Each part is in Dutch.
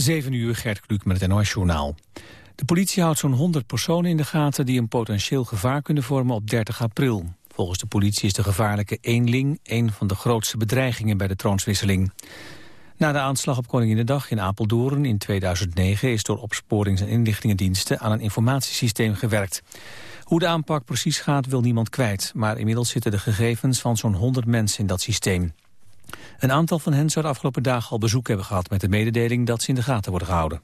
7 uur, Gert Kluk met het NOS-journaal. De politie houdt zo'n 100 personen in de gaten... die een potentieel gevaar kunnen vormen op 30 april. Volgens de politie is de gevaarlijke eenling... een van de grootste bedreigingen bij de troonswisseling. Na de aanslag op Koninginnedag in Apeldoorn in 2009... is door opsporings- en inlichtingendiensten aan een informatiesysteem gewerkt. Hoe de aanpak precies gaat wil niemand kwijt... maar inmiddels zitten de gegevens van zo'n 100 mensen in dat systeem. Een aantal van hen zou de afgelopen dagen al bezoek hebben gehad... met de mededeling dat ze in de gaten worden gehouden.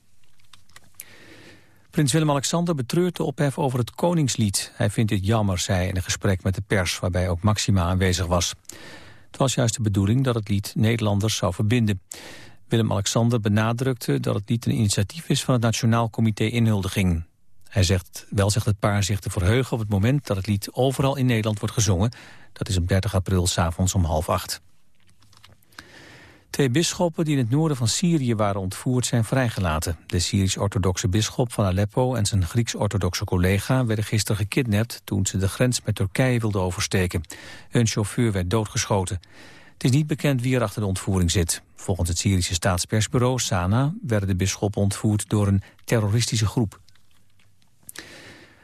Prins Willem-Alexander betreurt de ophef over het Koningslied. Hij vindt dit jammer, zei in een gesprek met de pers... waarbij ook Maxima aanwezig was. Het was juist de bedoeling dat het lied Nederlanders zou verbinden. Willem-Alexander benadrukte dat het lied een initiatief is... van het Nationaal Comité Inhuldiging. Hij zegt, wel zegt het paar zich te verheugen op het moment dat het lied overal in Nederland wordt gezongen. Dat is op 30 april s'avonds om half acht. Twee bisschoppen die in het noorden van Syrië waren ontvoerd zijn vrijgelaten. De Syrisch-orthodoxe bisschop van Aleppo en zijn Grieks-orthodoxe collega werden gisteren gekidnapt toen ze de grens met Turkije wilden oversteken. Hun chauffeur werd doodgeschoten. Het is niet bekend wie er achter de ontvoering zit. Volgens het Syrische staatspersbureau Sana werden de bisschoppen ontvoerd door een terroristische groep.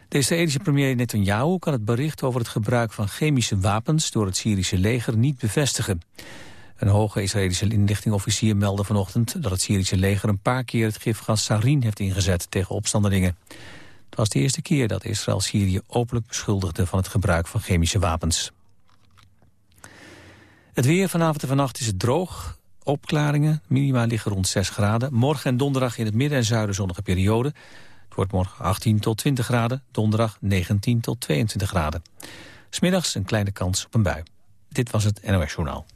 De Israëlische premier Netanyahu kan het bericht over het gebruik van chemische wapens door het Syrische leger niet bevestigen. Een hoge Israëlische inlichtingofficier meldde vanochtend dat het Syrische leger een paar keer het gifgas sarin heeft ingezet tegen opstandelingen. Het was de eerste keer dat Israël Syrië openlijk beschuldigde van het gebruik van chemische wapens. Het weer vanavond en vannacht is het droog. Opklaringen, minima liggen rond 6 graden. Morgen en donderdag in het midden en zuiden zonnige periode. Het wordt morgen 18 tot 20 graden, donderdag 19 tot 22 graden. Smiddags een kleine kans op een bui. Dit was het NOS Journaal.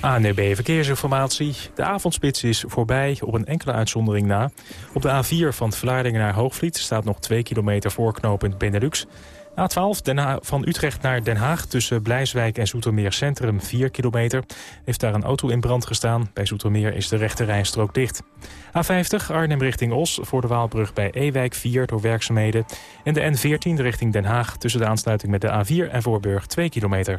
ANB Verkeersinformatie. De avondspits is voorbij op een enkele uitzondering na. Op de A4 van Vlaardingen naar Hoogvliet staat nog 2 kilometer voorknopend Benelux. A12 Den van Utrecht naar Den Haag tussen Blijswijk en Zoetermeer Centrum 4 kilometer. Heeft daar een auto in brand gestaan. Bij Zoetermeer is de rechte rijstrook dicht. A50 Arnhem richting Os voor de Waalbrug bij Ewijk 4 door werkzaamheden. En de N14 richting Den Haag tussen de aansluiting met de A4 en Voorburg 2 kilometer.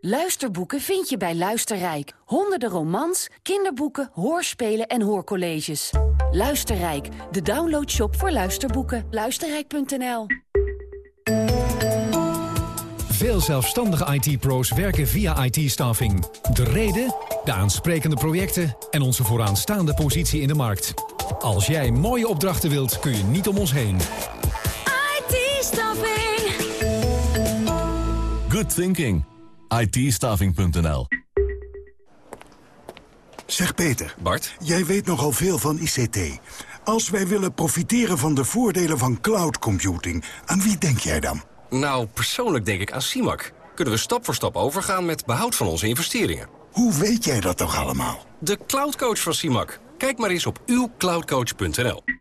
Luisterboeken vind je bij Luisterrijk. Honderden romans, kinderboeken, hoorspelen en hoorcolleges. Luisterrijk, de downloadshop voor luisterboeken. Luisterrijk.nl Veel zelfstandige IT-pro's werken via IT-staffing. De reden, de aansprekende projecten en onze vooraanstaande positie in de markt. Als jij mooie opdrachten wilt, kun je niet om ons heen. IT-staffing. Good thinking itstaving.nl. Zeg Peter. Bart? Jij weet nogal veel van ICT. Als wij willen profiteren van de voordelen van cloud computing, aan wie denk jij dan? Nou, persoonlijk denk ik aan CIMAC. Kunnen we stap voor stap overgaan met behoud van onze investeringen. Hoe weet jij dat toch allemaal? De cloudcoach van CIMAC. Kijk maar eens op uwcloudcoach.nl.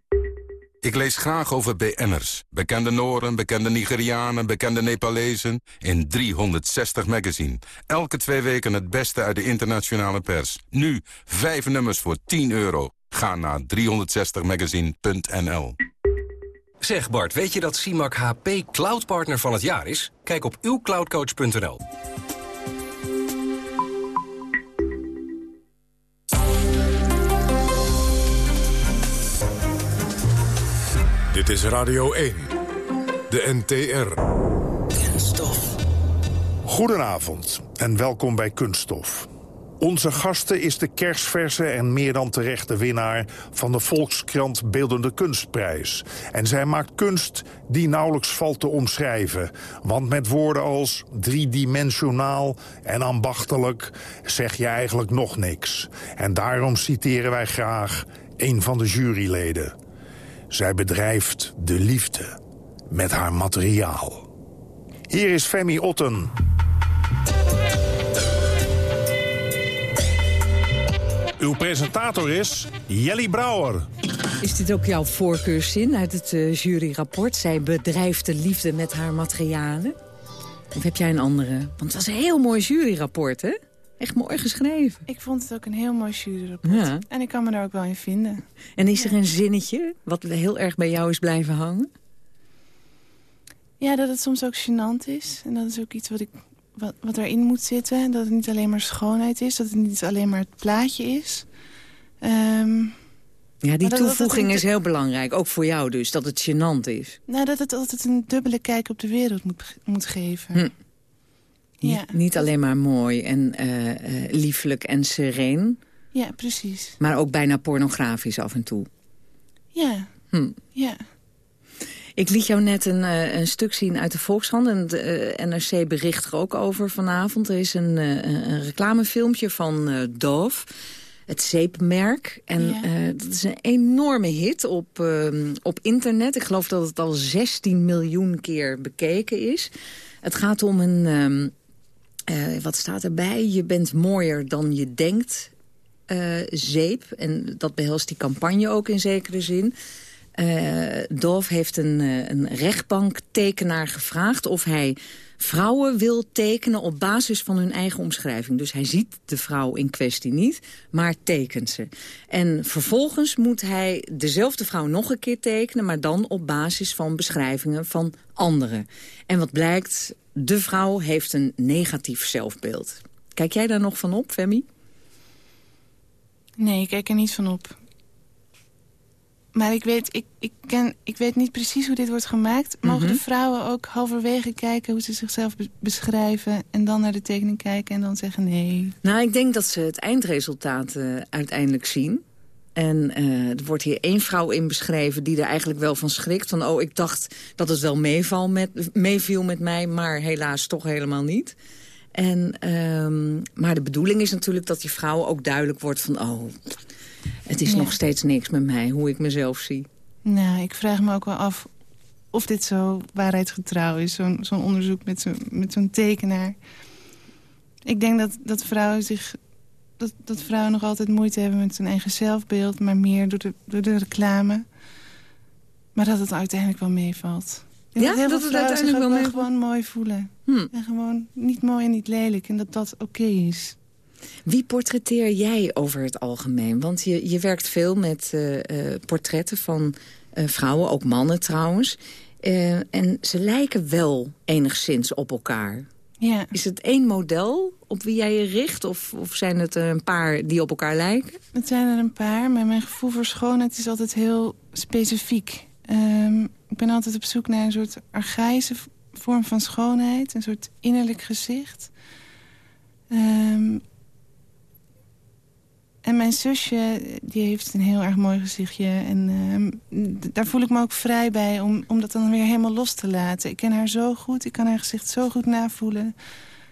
Ik lees graag over BN'ers. Bekende Noren, bekende Nigerianen, bekende Nepalezen. In 360 magazine. Elke twee weken het beste uit de internationale pers. Nu, vijf nummers voor 10 euro. Ga naar 360magazine.nl Zeg Bart, weet je dat CIMAC HP Cloud Partner van het jaar is? Kijk op uwcloudcoach.nl. Dit is Radio 1, de NTR. Kunststof. Goedenavond en welkom bij Kunststof. Onze gasten is de kersverse en meer dan terechte winnaar... van de Volkskrant Beeldende Kunstprijs. En zij maakt kunst die nauwelijks valt te omschrijven. Want met woorden als driedimensionaal en ambachtelijk... zeg je eigenlijk nog niks. En daarom citeren wij graag een van de juryleden... Zij bedrijft de liefde met haar materiaal. Hier is Femi Otten. Uw presentator is Jelly Brouwer. Is dit ook jouw voorkeurszin uit het uh, juryrapport? Zij bedrijft de liefde met haar materialen? Of heb jij een andere? Want het was een heel mooi juryrapport, hè? Echt mooi geschreven. Ik vond het ook een heel mooi juryrapport. Ja. En ik kan me daar ook wel in vinden. En is er een zinnetje wat heel erg bij jou is blijven hangen? Ja, dat het soms ook gênant is. En dat is ook iets wat, ik, wat, wat erin moet zitten. Dat het niet alleen maar schoonheid is. Dat het niet alleen maar het plaatje is. Um, ja, die toevoeging is heel belangrijk. Ook voor jou dus, dat het gênant is. Nou, dat het altijd een dubbele kijk op de wereld moet, moet geven. Hm. Ja. Niet, niet, alleen maar mooi en uh, uh, lieflijk en sereen. Ja, precies. Maar ook bijna pornografisch af en toe. Ja, hm. ja. Ik liet jou net een, uh, een stuk zien uit de Volkshand. En de NRC bericht er ook over vanavond. Er is een, een reclamefilmpje van Dove het zeepmerk. En dat is een enorme hit op, uh, op internet. Ik geloof dat het al 16 miljoen keer bekeken is. Het gaat om een, um, uh, wat staat erbij? Je bent mooier dan je denkt, uh, zeep. En dat behelst die campagne ook in zekere zin. Uh, heeft een, een rechtbanktekenaar gevraagd of hij vrouwen wil tekenen op basis van hun eigen omschrijving. Dus hij ziet de vrouw in kwestie niet, maar tekent ze. En vervolgens moet hij dezelfde vrouw nog een keer tekenen... maar dan op basis van beschrijvingen van anderen. En wat blijkt, de vrouw heeft een negatief zelfbeeld. Kijk jij daar nog van op, Femi? Nee, ik kijk er niet van op. Maar ik weet, ik, ik, ken, ik weet niet precies hoe dit wordt gemaakt. Mogen mhm. de vrouwen ook halverwege kijken hoe ze zichzelf beschrijven... en dan naar de tekening kijken en dan zeggen nee? Nou, ik denk dat ze het eindresultaat uh, uiteindelijk zien. En uh, er wordt hier één vrouw in beschreven die er eigenlijk wel van schrikt. Van, oh, ik dacht dat het wel meeval met, meeviel met mij, maar helaas toch helemaal niet. En, um, maar de bedoeling is natuurlijk dat die vrouw ook duidelijk wordt van... oh, het is nog steeds niks met mij, hoe ik mezelf zie. Nou, ik vraag me ook wel af of dit zo waarheidsgetrouw is. Zo'n zo'n onderzoek met zo'n zo'n tekenaar. Ik denk dat, dat vrouwen zich... Dat, dat vrouwen nog altijd moeite hebben met hun eigen zelfbeeld... maar meer door de, door de reclame. Maar dat het uiteindelijk wel meevalt. Ja, dat, dat het uiteindelijk wel meevalt? gewoon mooi voelen. Hm. En gewoon niet mooi en niet lelijk. En dat dat oké is. Wie portretteer jij over het algemeen? Want je, je werkt veel met uh, uh, portretten van uh, vrouwen, ook mannen trouwens. en ze lijken wel enigszins op elkaar. Ja. Is het één model op wie jij je richt? Of, of zijn het er een paar die op elkaar lijken? Het zijn er een paar, maar mijn gevoel voor schoonheid is altijd heel specifiek. Um, ik ben altijd op zoek naar een soort archaïsche vorm van schoonheid. Een soort innerlijk gezicht. Um, en mijn zusje, die heeft een heel erg mooi gezichtje. En uh, daar voel ik me ook vrij bij om, om dat dan weer helemaal los te laten. Ik ken haar zo goed, ik kan haar gezicht zo goed navoelen...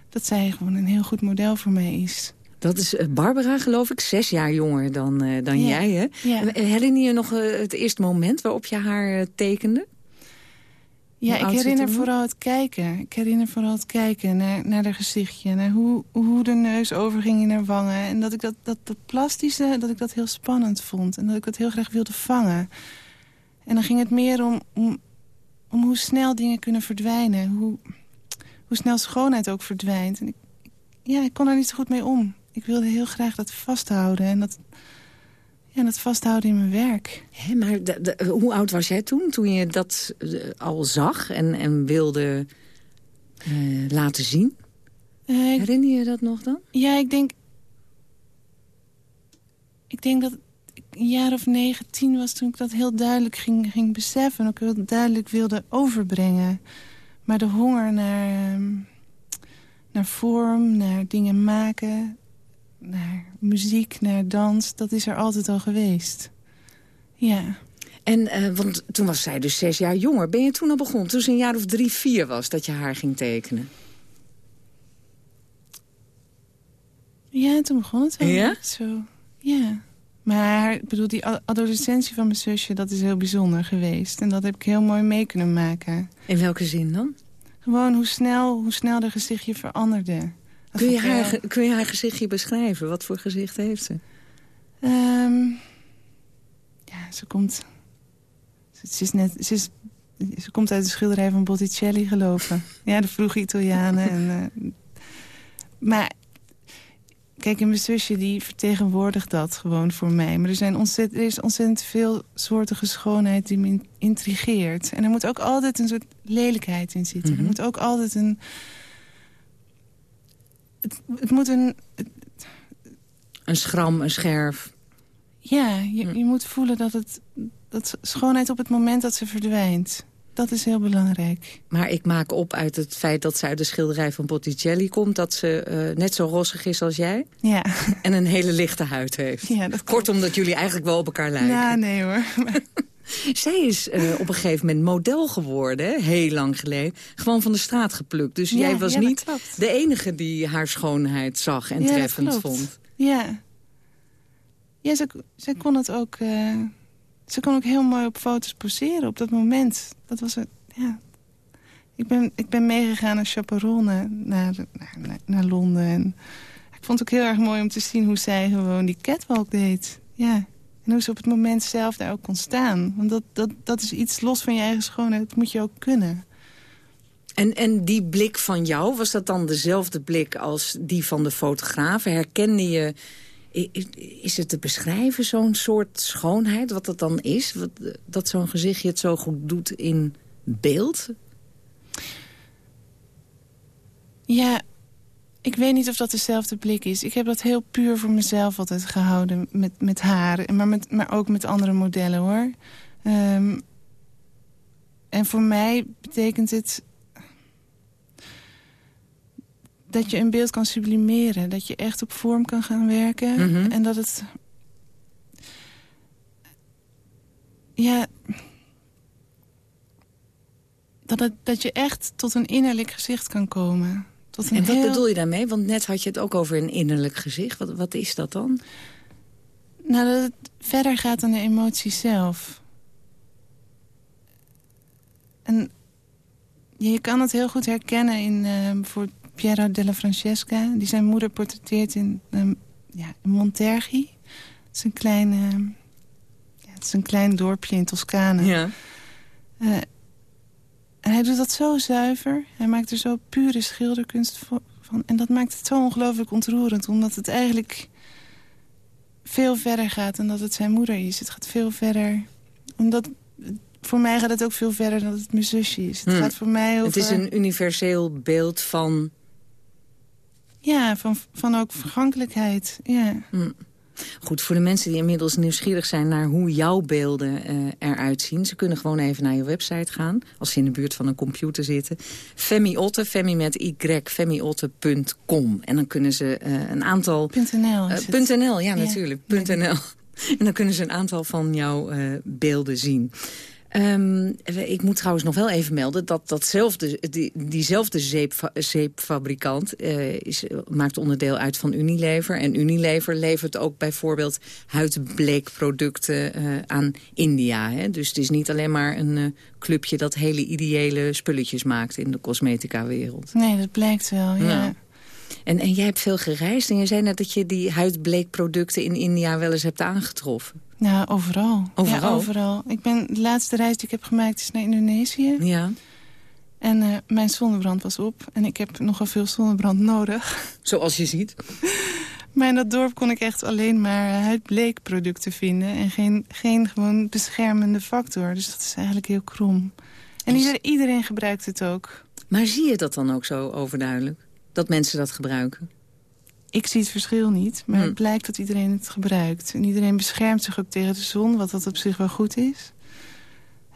dat zij gewoon een heel goed model voor mij is. Dat is eh, Barbara, geloof ik, zes jaar jonger dan, uh, dan jij, hè? Ja. Herinner je nog uh, het eerste moment waarop je haar tekende? Ja, ik herinner vooral het kijken. Ik herinner vooral het kijken naar, naar haar gezichtje. Naar hoe, hoe de neus overging in haar wangen. En dat ik dat, dat, dat plastische, dat ik dat heel spannend vond. En dat ik dat heel graag wilde vangen. En dan ging het meer om, om, om hoe snel dingen kunnen verdwijnen. Hoe, hoe snel schoonheid ook verdwijnt. En ik, ja, ik kon er niet zo goed mee om. Ik wilde heel graag dat vasthouden. En dat, en het vasthouden in mijn werk. maar de, hoe oud was jij toen, toen je dat eh, al zag en, en wilde uh, laten zien? Uh, Herinner je dat nog dan? Ja, ik denk... Ik denk dat ik een jaar of negen, tien was toen ik dat heel duidelijk ging, ging beseffen. En ook heel duidelijk wilde overbrengen. Maar de honger naar, ehm, naar vorm, naar dingen maken naar muziek, naar dans, dat is er altijd al geweest. Ja. En, uh, want toen was zij dus zes jaar jonger. Ben je toen al begonnen? Toen ze een jaar of drie, vier was, dat je haar ging tekenen? Ja, toen begon het wel. Ja? Zo, ja. Maar ik bedoel, die adolescentie van mijn zusje, dat is heel bijzonder geweest. En dat heb ik heel mooi mee kunnen maken. In welke zin dan? Gewoon hoe snel, hoe snel de gezichtje veranderde. Kun je, haar, kun je haar gezichtje beschrijven? Wat voor gezicht heeft ze? Um, ja, ze komt... Ze, is net... Ze, is, ze komt uit de schilderij van Botticelli gelopen. ja, de vroege Italianen. en, uh, maar Kijk, en mijn zusje die vertegenwoordigt dat gewoon voor mij. Maar er, zijn ontzettend, er is ontzettend veel soortige schoonheid die me intrigeert. En er moet ook altijd een soort lelijkheid in zitten. Er mhm. moet ook altijd een... Het, het moet een... een schram, een scherf. Ja, je, hm. je moet voelen dat, het, dat schoonheid op het moment dat ze verdwijnt... Dat is heel belangrijk. Maar ik maak op uit het feit dat ze uit de schilderij van Botticelli komt... dat ze uh, net zo rossig is als jij. Ja. En een hele lichte huid heeft. Ja, dat Kortom, dat jullie eigenlijk wel op elkaar lijken. Ja, nee hoor. Zij is uh, op een gegeven moment model geworden, heel lang geleden. Gewoon van de straat geplukt. Dus jij was niet de enige die haar schoonheid zag en treffend vond. Ja, ja ze, ze kon het ook... Uh ze kon ook heel mooi op foto's poseren op dat moment. Dat was het, ja. Ik ben, ik ben meegegaan als chaperone naar, naar, naar Londen. En ik vond het ook heel erg mooi om te zien hoe zij gewoon die catwalk deed. Ja. En hoe ze op het moment zelf daar ook kon staan. Want dat, dat, dat is iets los van je eigen schoonheid. Dat moet je ook kunnen. En, en die blik van jou, was dat dan dezelfde blik als die van de fotograaf? Herkende je is het te beschrijven, zo'n soort schoonheid, wat dat dan is? Wat, dat zo'n gezichtje het zo goed doet in beeld? Ja, ik weet niet of dat dezelfde blik is. Ik heb dat heel puur voor mezelf altijd gehouden met, met haar. Maar, met, maar ook met andere modellen, hoor. Um, en voor mij betekent het dat je een beeld kan sublimeren. Dat je echt op vorm kan gaan werken. Mhm. En dat het... Ja... Dat, het, dat je echt tot een innerlijk gezicht kan komen. En wat bedoel je daarmee? Want net had je het ook over een innerlijk gezicht. Wat, wat is dat dan? Nou, dat het verder gaat dan de emotie zelf. En je kan het heel goed herkennen in uh, bijvoorbeeld Piero della Francesca... die zijn moeder portretteert in, um, ja, in Montergi. Het is een klein, uh, ja, het is een klein dorpje in Toscane. Ja. Uh, en hij doet dat zo zuiver. Hij maakt er zo pure schilderkunst van. En dat maakt het zo ongelooflijk ontroerend. Omdat het eigenlijk veel verder gaat dan dat het zijn moeder is. Het gaat veel verder. Omdat voor mij gaat het ook veel verder dan dat het mijn zusje is. Het hmm. gaat voor mij over... Het is een universeel beeld van ja, van, van ook vergankelijkheid. Ja. Hm. Goed, voor de mensen die inmiddels nieuwsgierig zijn naar hoe jouw beelden uh, eruit zien. Ze kunnen gewoon even naar je website gaan, als ze in de buurt van een computer zitten. Femi Otte, Femi met y, femiotte.com. En dan kunnen ze uh, een aantal... .nl uh, .nl, ja, natuurlijk, .nl. En dan kunnen ze een aantal van jouw beelden zien. Um, ik moet trouwens nog wel even melden dat datzelfde, die, diezelfde zeep, zeepfabrikant uh, is, maakt onderdeel uit van Unilever. En Unilever levert ook bijvoorbeeld huidbleekproducten uh, aan India. Hè? Dus het is niet alleen maar een uh, clubje dat hele ideële spulletjes maakt in de cosmetica-wereld. Nee, dat blijkt wel, ja. En, en jij hebt veel gereisd en je zei net dat je die huidbleekproducten in India wel eens hebt aangetroffen. Ja, overal. Overal? Ja, overal. Ik ben, de laatste reis die ik heb gemaakt is naar Indonesië. Ja. En uh, mijn zonnebrand was op. En ik heb nogal veel zonnebrand nodig. Zoals je ziet. maar in dat dorp kon ik echt alleen maar huidbleekproducten vinden. En geen, geen gewoon beschermende factor. Dus dat is eigenlijk heel krom. En dus- iedereen, iedereen gebruikt het ook. Maar zie je dat dan ook zo overduidelijk? Dat mensen dat gebruiken? Ik zie het verschil niet, maar hm. het blijkt dat iedereen het gebruikt. En iedereen beschermt zich ook tegen de zon, wat dat op zich wel goed is.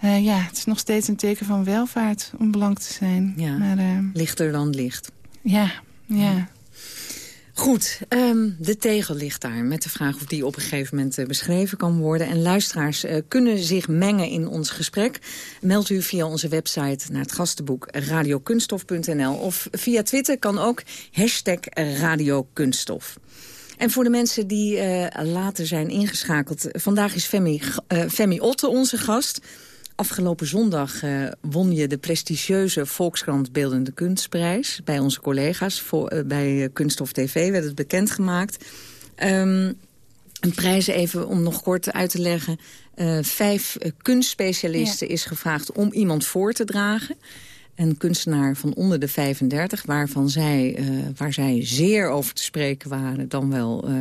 Uh, ja, het is nog steeds een teken van welvaart om belang te zijn. Ja, maar, uh, lichter dan licht. Ja, ja. Goed, um, de tegel ligt daar met de vraag of die op een gegeven moment uh, beschreven kan worden. En luisteraars uh, kunnen zich mengen in ons gesprek. Meld u via onze website naar het gastenboek radiokunstof.nl. Of via Twitter kan ook hashtag radiokunststof. En voor de mensen die uh, later zijn ingeschakeld... vandaag is Femi, Femi Otte onze gast... Afgelopen zondag uh, won je de prestigieuze Volkskrant Beeldende Kunstprijs... bij onze collega's voor, uh, bij Kunststof TV werd het bekendgemaakt. Um, Een prijs even om nog kort uit te leggen. Uh, vijf kunstspecialisten is gevraagd om iemand voor te dragen. Een kunstenaar van onder de 35, waarvan zij, uh, waar zij zeer over te spreken waren... dan wel uh,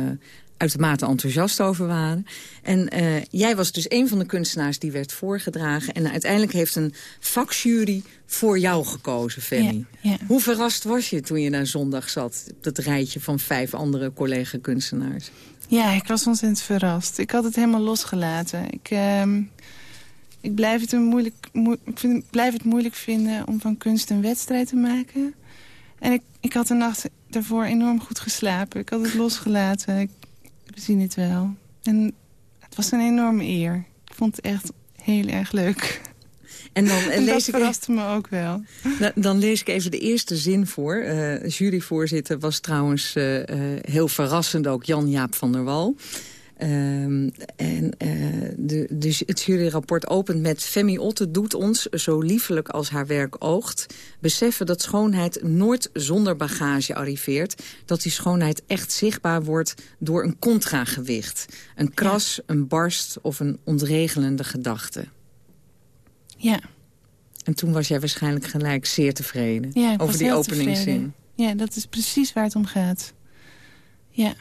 uitermate enthousiast over waren. En uh, jij was dus een van de kunstenaars die werd voorgedragen. En uiteindelijk heeft een vakjury voor jou gekozen, Fanny. Ja, ja. Hoe verrast was je toen je na zondag zat... op dat rijtje van vijf andere collega-kunstenaars? Ja, ik was ontzettend verrast. Ik had het helemaal losgelaten. Ik, uh, ik, blijf, het een moeilijk, ik vind, blijf het moeilijk vinden om van kunst een wedstrijd te maken. En ik, ik had de nacht daarvoor enorm goed geslapen. Ik had het losgelaten. Ik, we zien het wel. En het was een enorme eer. Ik vond het echt heel erg leuk. En dan en lees dat ik verraste me ook wel. Dan, dan lees ik even de eerste zin voor. Uh, juryvoorzitter was trouwens uh, uh, heel verrassend ook Jan-Jaap van der Wal. Um, en uh, de, de, het juryrapport opent met... Femi Otte doet ons, zo liefelijk als haar werk oogt... beseffen dat schoonheid nooit zonder bagage arriveert. Dat die schoonheid echt zichtbaar wordt door een contragewicht. Een kras, een barst of een ontregelende gedachte. Ja. En toen was jij waarschijnlijk gelijk zeer tevreden ja, over die openingszin. Ja, dat is precies waar het om gaat. Ja.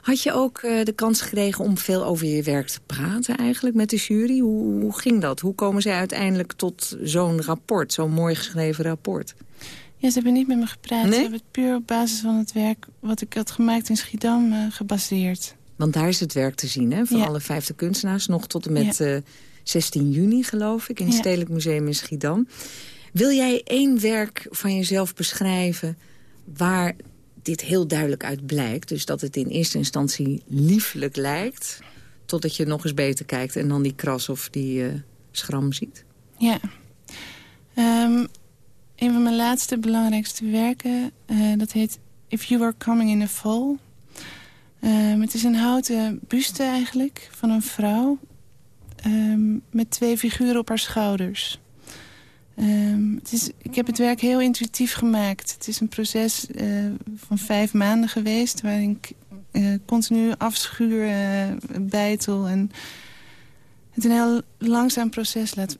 Had je ook uh, de kans gekregen om veel over je werk te praten eigenlijk met de jury? Hoe, hoe ging dat? Hoe komen zij uiteindelijk tot zo'n rapport, zo'n mooi geschreven rapport? Ja, ze hebben niet met me gepraat. Nee? Ze hebben het puur op basis van het werk wat ik had gemaakt in Schiedam uh, gebaseerd. Want daar is het werk te zien, hè? Van ja. alle vijfde kunstenaars. Nog tot en met ja. uh, 16 juni, geloof ik, in het ja. Stedelijk Museum in Schiedam. Wil jij één werk van jezelf beschrijven... waar dit heel duidelijk uit blijkt. Dus dat het in eerste instantie lieflijk lijkt... totdat je nog eens beter kijkt en dan die kras of die uh, schram ziet. Ja. Um, een van mijn laatste belangrijkste werken, uh, dat heet If You Were Coming in the Fall. Um, het is een houten buste eigenlijk van een vrouw... Um, met twee figuren op haar schouders. Um, het is, ik heb het werk heel intuïtief gemaakt. Het is een proces uh, van vijf maanden geweest... waarin ik uh, continu afschuur, uh, bijtel... en het een heel langzaam proces laat...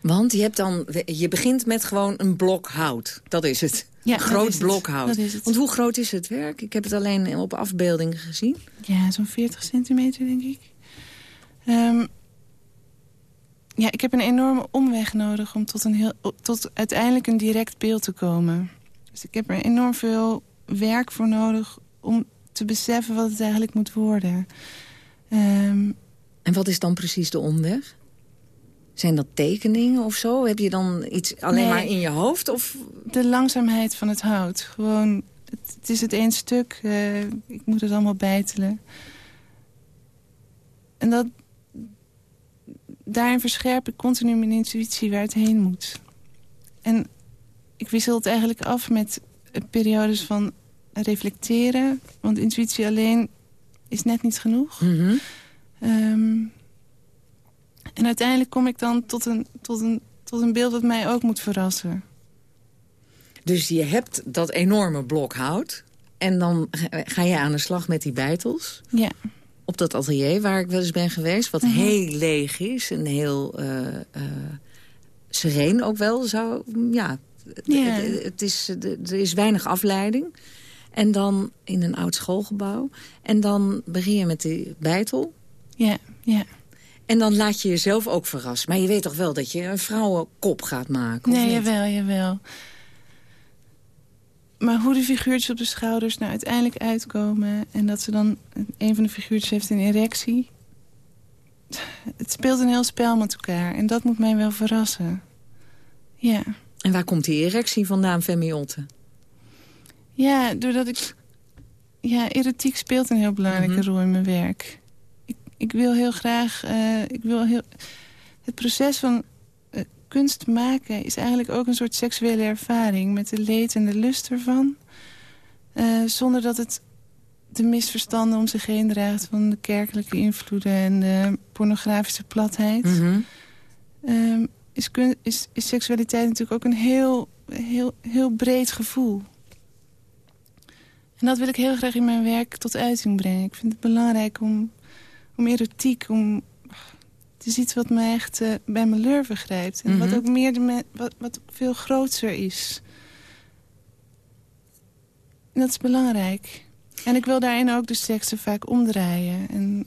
Want je, hebt dan, je begint met gewoon een blok hout. Dat is het. Ja, een groot blok hout. Want hoe groot is het werk? Ik heb het alleen op afbeeldingen gezien. Ja, zo'n 40 centimeter, denk ik. Um, ja, ik heb een enorme omweg nodig om tot, een heel, tot uiteindelijk een direct beeld te komen. Dus ik heb er enorm veel werk voor nodig om te beseffen wat het eigenlijk moet worden. Um, en wat is dan precies de omweg? Zijn dat tekeningen of zo? Heb je dan iets alleen nee, maar in je hoofd? Of? De langzaamheid van het hout. Gewoon, het, het is het één stuk. Uh, ik moet het allemaal bijtelen. En dat, daarin verscherp ik continu mijn intuïtie waar het heen moet. En ik wissel het eigenlijk af met periodes van reflecteren. Want intuïtie alleen is net niet genoeg. Mm -hmm. um, en uiteindelijk kom ik dan tot een, tot, een, tot een beeld dat mij ook moet verrassen. Dus je hebt dat enorme blok hout... en dan ga je aan de slag met die bijtels. Ja op dat atelier waar ik wel eens ben geweest... wat mm -hmm. heel leeg is en heel uh, uh, sereen ook wel. Zou, ja, yeah. het, het, is, er is weinig afleiding. En dan in een oud schoolgebouw. En dan begin je met die bijtel. Ja, yeah, ja. Yeah. En dan laat je jezelf ook verrassen. Maar je weet toch wel dat je een vrouwenkop gaat maken? Nee, jawel, jawel. Maar hoe de figuurtjes op de schouders nou uiteindelijk uitkomen... en dat ze dan... Een van de figuurtjes heeft een erectie. Het speelt een heel spel met elkaar. En dat moet mij wel verrassen. Ja. En waar komt die erectie vandaan, Femi? Ja, doordat ik... Ja, erotiek speelt een heel belangrijke mm -hmm. rol in mijn werk. Ik, ik wil heel graag... Uh, ik wil heel, het proces van kunst maken is eigenlijk ook een soort seksuele ervaring... met de leed en de lust ervan. Uh, zonder dat het de misverstanden om zich heen draagt... van de kerkelijke invloeden en de pornografische platheid. Mm -hmm. uh, is, is, is seksualiteit natuurlijk ook een heel, heel, heel breed gevoel. En dat wil ik heel graag in mijn werk tot uiting brengen. Ik vind het belangrijk om, om erotiek, om... Het is iets wat me echt uh, bij mijn lurven grijpt. En wat mhm. ook meer de wat, wat veel groter is. En dat is belangrijk. En ik wil daarin ook de seksen vaak omdraaien. En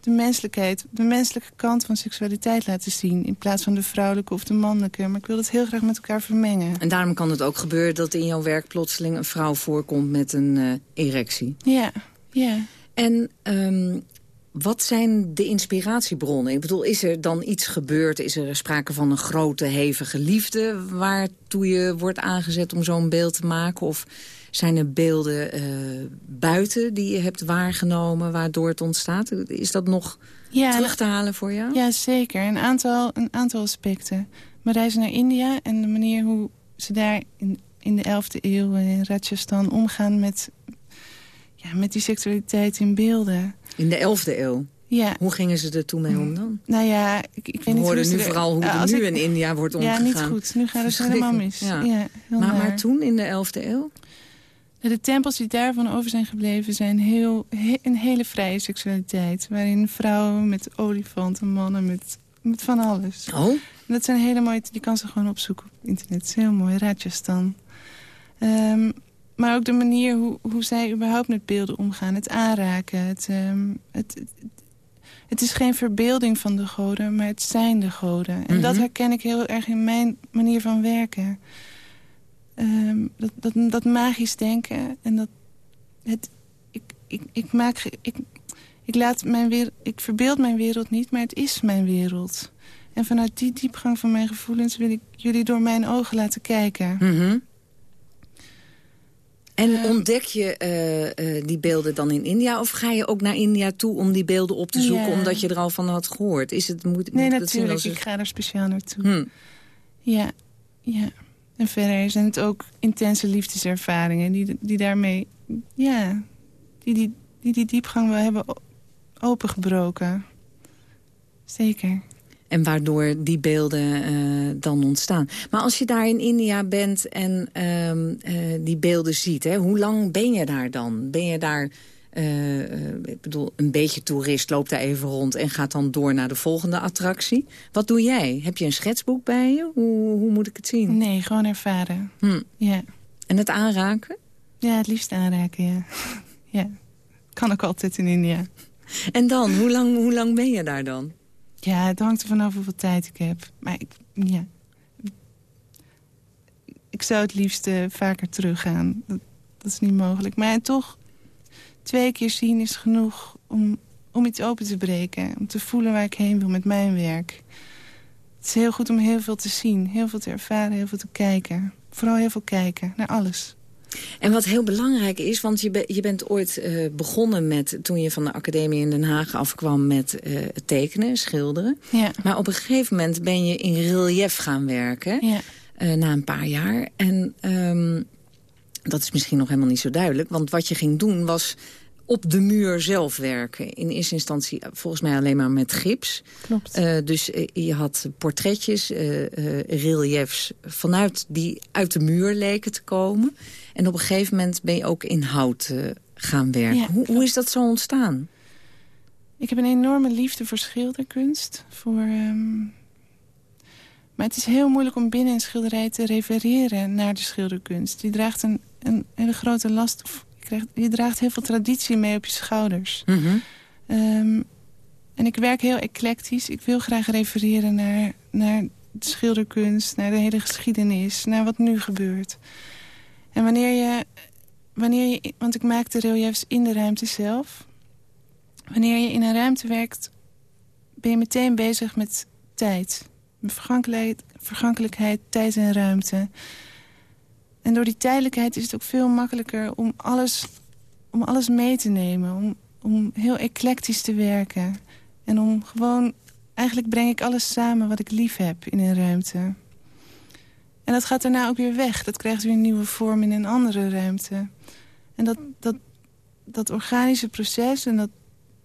de menselijkheid, de menselijke kant van seksualiteit laten zien... in plaats van de vrouwelijke of de mannelijke. Maar ik wil het heel graag met elkaar vermengen. En daarom kan het ook gebeuren dat in jouw werk plotseling... een vrouw voorkomt met een uh, erectie. Ja, ja. En um, wat zijn de inspiratiebronnen? Ik bedoel, is er dan iets gebeurd? Is er sprake van een grote, hevige liefde... waartoe je wordt aangezet om zo'n beeld te maken? Of zijn er beelden uh, buiten die je hebt waargenomen... waardoor het ontstaat? Is dat nog ja, terug te halen voor jou? Ja, zeker. Een aantal, een aantal aspecten. Mijn reis naar India en de manier hoe ze daar in, in de 11e eeuw... in Rajasthan omgaan met, ja, met die seksualiteit in beelden... In de 11e eeuw? Ja. Hoe gingen ze er toen mee om dan? Nou ja, ik, ik weet niet hoorden nu vooral hoe er nu in India wordt omgegaan. Ja, niet goed. Nu gaat het helemaal mis. Ja. ja maar, maar toen, in de 11e eeuw? De tempels die daarvan over zijn gebleven zijn heel, een hele vrije seksualiteit. Waarin vrouwen met olifanten, mannen met, met van alles. Oh? En dat zijn hele mooie... Die kan ze gewoon opzoeken op internet. Het is heel mooi. Rajasthan. Um, maar ook de manier hoe, hoe zij überhaupt met beelden omgaan. Het aanraken. Het, um, het, het, het, is geen verbeelding van de goden, maar het zijn de goden. En dat mhm. herken ik heel erg in mijn manier van werken. Um, dat, dat, dat magisch denken en dat... Het, ik, ik, ik, maak, ik, ik, laat mijn wereld, ik verbeeld mijn wereld niet, maar het is mijn wereld. En vanuit die diepgang van mijn gevoelens wil ik jullie door mijn ogen laten kijken. Mm en ontdek je uh, uh, die beelden dan in India? Of ga je ook naar India toe om die beelden op te zoeken... omdat je er al van had gehoord? Is het, moet, nee, moet natuurlijk. Als... Ik ga er speciaal naartoe. Hmm. Ja, ja. En verder zijn het ook intense liefdeservaringen... die, die daarmee, ja... die die, die, die diepgang wel hebben opengebroken. Zeker. En waardoor die beelden uh, dan ontstaan. Maar als je daar in India bent en uh, uh, die beelden ziet... Hè, hoe lang ben je daar dan? Ben je daar, uh, ik bedoel, een beetje toerist, loopt daar even rond... en gaat dan door naar de volgende attractie? Wat doe jij? Heb je een schetsboek bij je? Hoe, hoe moet ik het zien? Nee, gewoon ervaren. Hm. Ja. En het aanraken? Ja, het liefst aanraken, ja. ja. Kan ook altijd in India. En dan, hoe lang, hoe lang ben je daar dan? Ja, het hangt er vanaf hoeveel tijd ik heb. Maar ik, ja. Ik zou het liefst uh, vaker teruggaan. Dat, dat, is niet mogelijk. Maar toch, twee keer zien is genoeg om, om iets open te breken. Om te voelen waar ik heen wil met mijn werk. Het is heel goed om heel veel te zien. Heel veel te ervaren, heel veel te kijken. Vooral heel veel kijken naar alles. En wat heel belangrijk is, want je, je bent ooit uh, begonnen met... toen je van de academie in Den Haag afkwam met uh, tekenen, schilderen. Ja. Maar op een gegeven moment ben je in relief gaan werken. Ja. Uh, na een paar jaar. En um, dat is misschien nog helemaal niet zo duidelijk. Want wat je ging doen was op de muur zelf werken. In eerste instantie volgens mij alleen maar met gips. Klopt. Uh, dus uh, je had portretjes, uh, reliefs vanuit die uit de muur leken te komen. En op een gegeven moment ben je ook in hout gaan werken. Ja, hoe, hoe, is dat zo ontstaan? Ik heb een enorme liefde voor schilderkunst. Voor, um... Maar het is heel moeilijk om binnen een schilderij te refereren naar de schilderkunst. Die draagt een, een hele grote last je draagt heel veel traditie mee op je schouders. Mhm. Ehm, en ik werk heel eclectisch. Ik wil graag refereren naar, naar de schilderkunst, naar de hele geschiedenis, naar wat nu gebeurt. En wanneer je, wanneer je, want ik maak de reliefs in de ruimte zelf. Wanneer je in een ruimte werkt, ben je meteen bezig met tijd. Vergankelijkheid, vergankelijkheid tijd en ruimte. En door die tijdelijkheid is het ook veel makkelijker om alles, om alles mee te nemen. Om, om heel eclectisch te werken. En om gewoon... Eigenlijk breng ik alles samen wat ik lief heb in een ruimte. En dat gaat daarna ook weer weg. Dat krijgt weer een nieuwe vorm in een andere ruimte. En dat, dat, dat organische proces en dat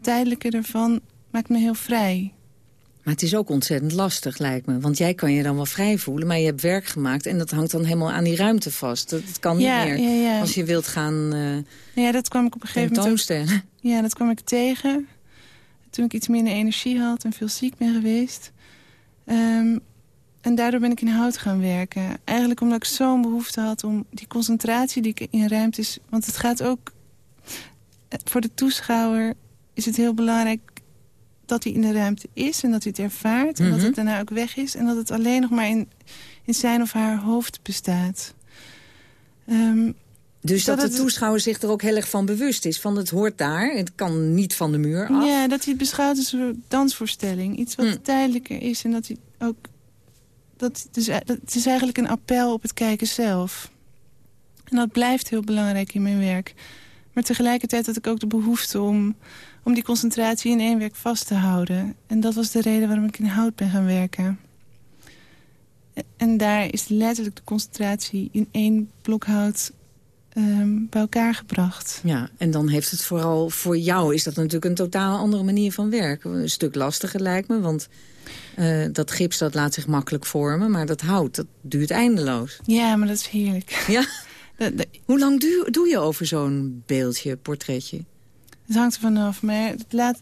tijdelijke ervan maakt me heel vrij. Maar het is ook ontzettend lastig, lijkt me. Want jij kan je dan wel vrij voelen, maar je hebt werk gemaakt... en dat hangt dan helemaal aan die ruimte vast. Dat, kan niet meer ja, ja. als je wilt gaan uh, Ja, dat kwam ik op een gegeven moment ook, Ja, dat kwam ik tegen toen ik iets minder energie had en veel ziek ben geweest. Um, en daardoor ben ik in hout gaan werken. Eigenlijk omdat ik zo'n behoefte had om die concentratie die ik in ruimtes... Want het gaat ook... Voor de toeschouwer is het heel belangrijk dat hij in de ruimte is en dat hij het ervaart. En dat mhm. het daarna ook weg is. En dat het alleen nog maar in, in zijn of haar hoofd bestaat. Um, dus dat, de toeschouwer zich er ook heel erg van bewust is. Van het hoort daar, het kan niet van de muur af. Ja, dat hij het beschouwt als een dansvoorstelling. Iets wat hm. tijdelijker is en dat hij ook dat, dus, het is eigenlijk een appel op het kijken zelf. En dat blijft heel belangrijk in mijn werk. Maar tegelijkertijd had ik ook de behoefte om, om die concentratie in één werk vast te houden. En dat was de reden waarom ik in hout ben gaan werken. En daar is letterlijk de concentratie in één blok hout ehm, bij elkaar gebracht. Ja, en dan heeft het vooral voor jou... is dat natuurlijk een totaal andere manier van werken. Een stuk lastiger lijkt me, want uh, dat gips dat laat zich makkelijk vormen, maar dat hout, dat duurt eindeloos. Ja, maar dat is heerlijk. Ja? Hoe lang doe, doe je over zo'n beeldje, portretje? Het hangt er vanaf, maar het, laat,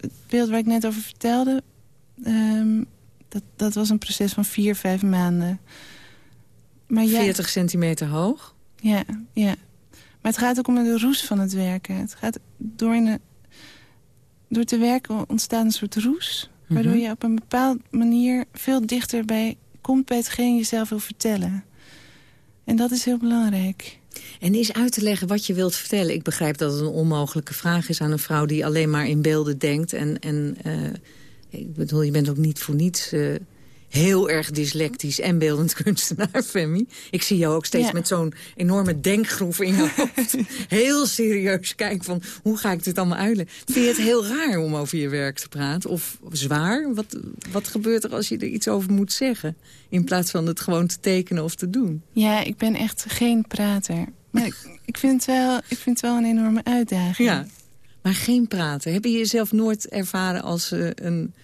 het beeld waar ik net over vertelde... Um, dat, dat was een proces van vier, vijf maanden. Maar ja, 40 centimeter hoog? Ja, ja. Maar het gaat ook om de roes van het werken. Het gaat door, in de, door te werken ontstaat een soort roes... Waardoor mhm. je op een bepaalde manier veel dichter bij komt bij hetgeen je zelf wil vertellen. En dat is heel belangrijk. En is uit te leggen wat je wilt vertellen. Ik begrijp dat het een onmogelijke vraag is aan een vrouw die alleen maar in beelden denkt. En, en uh, ik bedoel, je bent ook niet voor niets uh, heel erg dyslectisch en beeldend kunstenaar, Femi. Ik zie jou ook steeds met zo'n enorme denkgroef in je hoofd. heel serieus kijken van, hoe ga ik dit allemaal uitleggen? Vind je het heel raar om over je werk te praten? Of zwaar? Wat, wat gebeurt er als je er iets over moet zeggen? In plaats van het gewoon te tekenen of te doen. Ja, ik ben echt geen prater. Maar ik, ik, vind, het wel, ik vind het wel een enorme uitdaging. Ja, maar geen praten. Heb je jezelf nooit ervaren als uh, een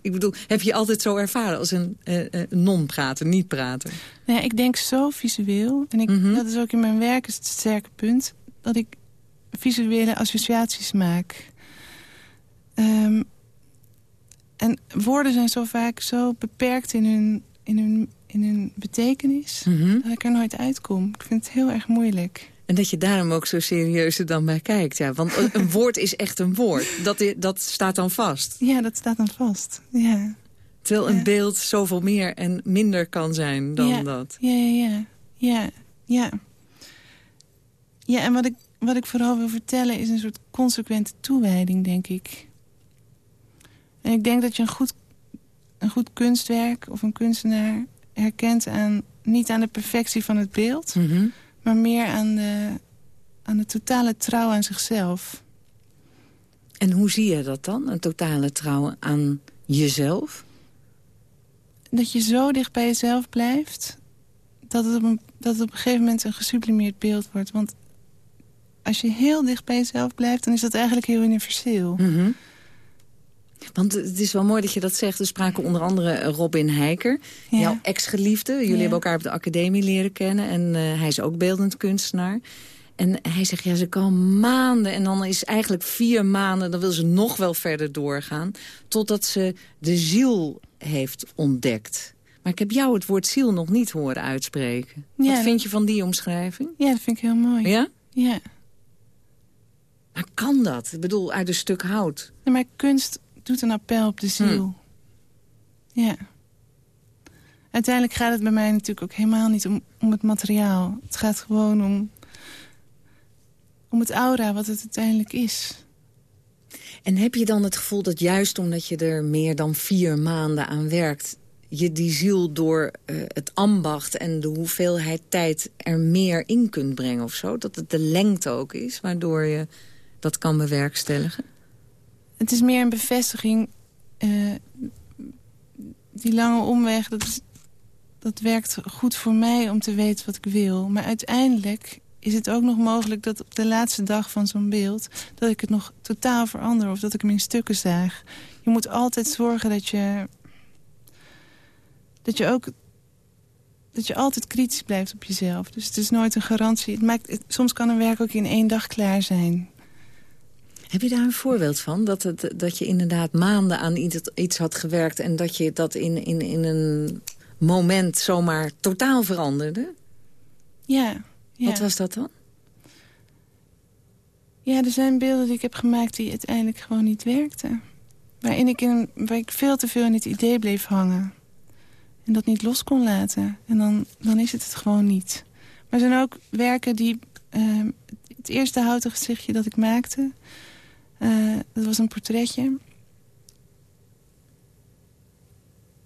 ik bedoel, heb je altijd zo ervaren als een uh, non-prater, niet-prater? Nou ja, ik denk zo visueel. En ik, mhm. dat is ook in mijn werk het sterke punt. Dat ik visuele associaties maak. Um, en woorden zijn zo vaak zo beperkt in hun, in hun, in hun betekenis... Mhm. dat ik er nooit uitkom. Ik vind het heel erg moeilijk. En dat je daarom ook zo serieus er dan bij kijkt. Ja. Want een woord is echt een woord. Dat, dat staat dan vast. Ja, dat staat dan vast. Ja. Terwijl een beeld zoveel meer en minder kan zijn dan ja. dat. Ja, ja, ja. Ja, ja. ja en wat ik, wat ik vooral wil vertellen is een soort consequente toewijding, denk ik. En ik denk dat je een goed, een goed kunstwerk of een kunstenaar herkent aan... niet aan de perfectie van het beeld... Mm maar meer aan de, aan de totale trouw aan zichzelf. En hoe zie je dat dan, een totale trouw aan jezelf? Dat je zo dicht bij jezelf blijft... dat het op een, dat het op een gegeven moment een gesublimeerd beeld wordt. Want als je heel dicht bij jezelf blijft... dan is dat eigenlijk heel universeel. Mm want het is wel mooi dat je dat zegt. We spraken onder andere Robin Heiker, jouw ex-geliefde. Jullie hebben elkaar op de academie leren kennen. En uh, hij is ook beeldend kunstenaar. En hij zegt, ja, ze kan maanden. En dan is eigenlijk vier maanden, dan wil ze nog wel verder doorgaan. Totdat ze de ziel heeft ontdekt. Maar ik heb jou het woord ziel nog niet horen uitspreken. Wat vind je van die omschrijving? Ja, dat vind ik heel mooi. Ja? Ja. Maar kan dat? Ik bedoel, uit een stuk hout. Ja, maar kunst doet een appel op de ziel. Hm. Ja. Uiteindelijk gaat het bij mij natuurlijk ook helemaal niet om, om het materiaal. Het gaat gewoon om, om het aura, wat het uiteindelijk is. En heb je dan het gevoel dat juist omdat je er meer dan vier maanden aan werkt... je die ziel door uh, het ambacht en de hoeveelheid tijd er meer in kunt brengen of zo? Dat het de lengte ook is, waardoor je dat kan bewerkstelligen? Het is meer een bevestiging. Uh, die lange omweg, dat, dat werkt goed voor mij om te weten wat ik wil. Maar uiteindelijk is het ook nog mogelijk dat op de laatste dag van zo'n beeld... dat ik het nog totaal verander of dat ik hem in stukken zaag. Je moet altijd zorgen dat je... dat je ook dat je altijd kritisch blijft op jezelf. Dus het is nooit een garantie. Het maakt, soms kan een werk ook in één dag klaar zijn. Heb je daar een voorbeeld van? Dat, het, dat je inderdaad maanden aan iets, iets had gewerkt... en dat je dat in, in, in een moment zomaar totaal veranderde? Ja, ja. Wat was dat dan? Ja, er zijn beelden die ik heb gemaakt die uiteindelijk gewoon niet werkten. Waarin ik, in, waar ik veel te veel in het idee bleef hangen. En dat niet los kon laten. En dan, dan is het het gewoon niet. Maar er zijn ook werken die... Uh, het eerste houten gezichtje dat ik maakte... Uh, dat was een portretje.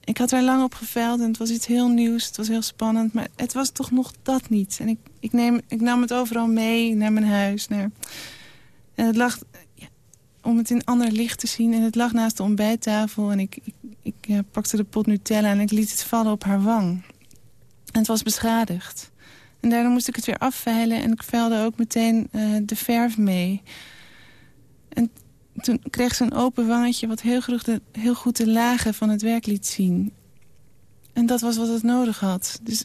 Ik had er lang op geveild en het was iets heel nieuws. Het was heel spannend, maar het was toch nog dat niet. En ik, ik, neem, ik nam het overal mee naar mijn huis. Naar, en het lag, om het in ander licht te zien. En het lag naast de ontbijttafel. En ik, ik, ik pakte de pot Nutella en ik liet het vallen op haar wang. En het was beschadigd. En daardoor moest ik het weer afveilen. En ik veilde ook meteen uh, de verf mee. En toen kreeg ze een open wangetje... wat heel, de, heel goed de lagen van het werk liet zien. En dat was wat het nodig had. Dus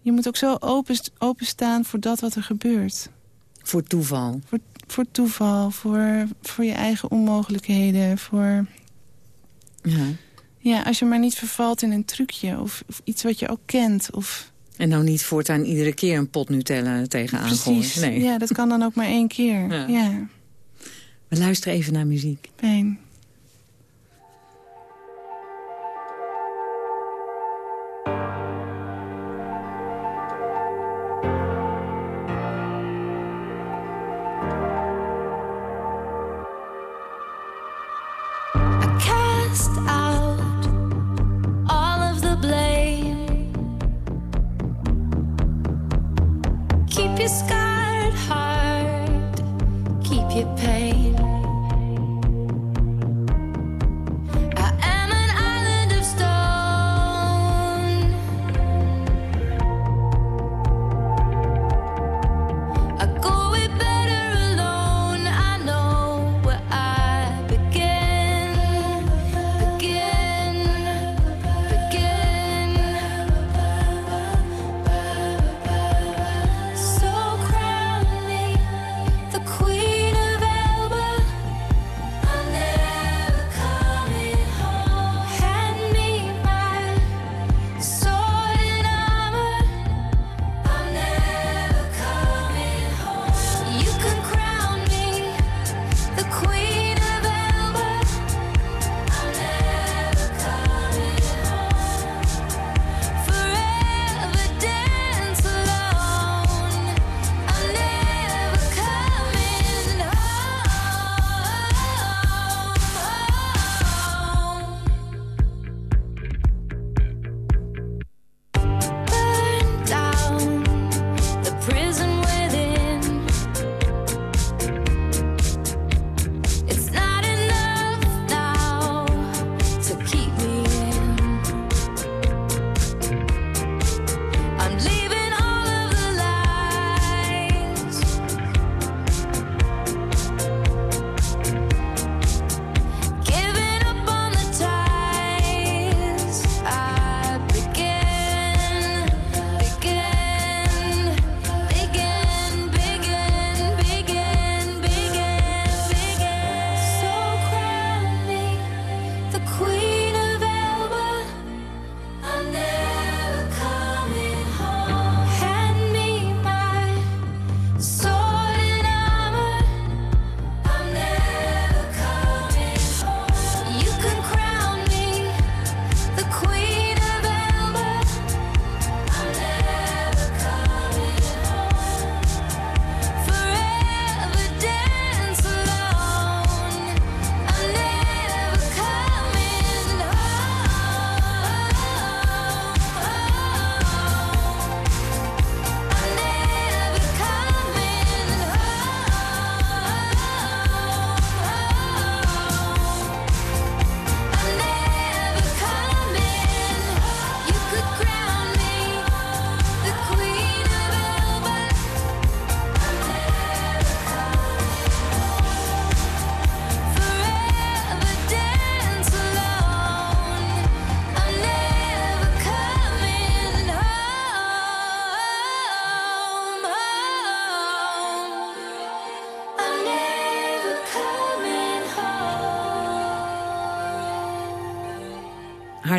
je moet ook zo open, openstaan voor dat wat er gebeurt. Voor toeval? Voor, voor toeval, voor, voor je eigen onmogelijkheden, voor... Ja. ja, als je maar niet vervalt in een trucje of, of iets wat je ook kent. Of... En nou niet voortaan iedere keer een pot Nutella tegenaan Precies. Nee. Ja, dat kan dan ook maar één keer. Ja. ja. We luisteren even naar muziek. Fijn. darkest sky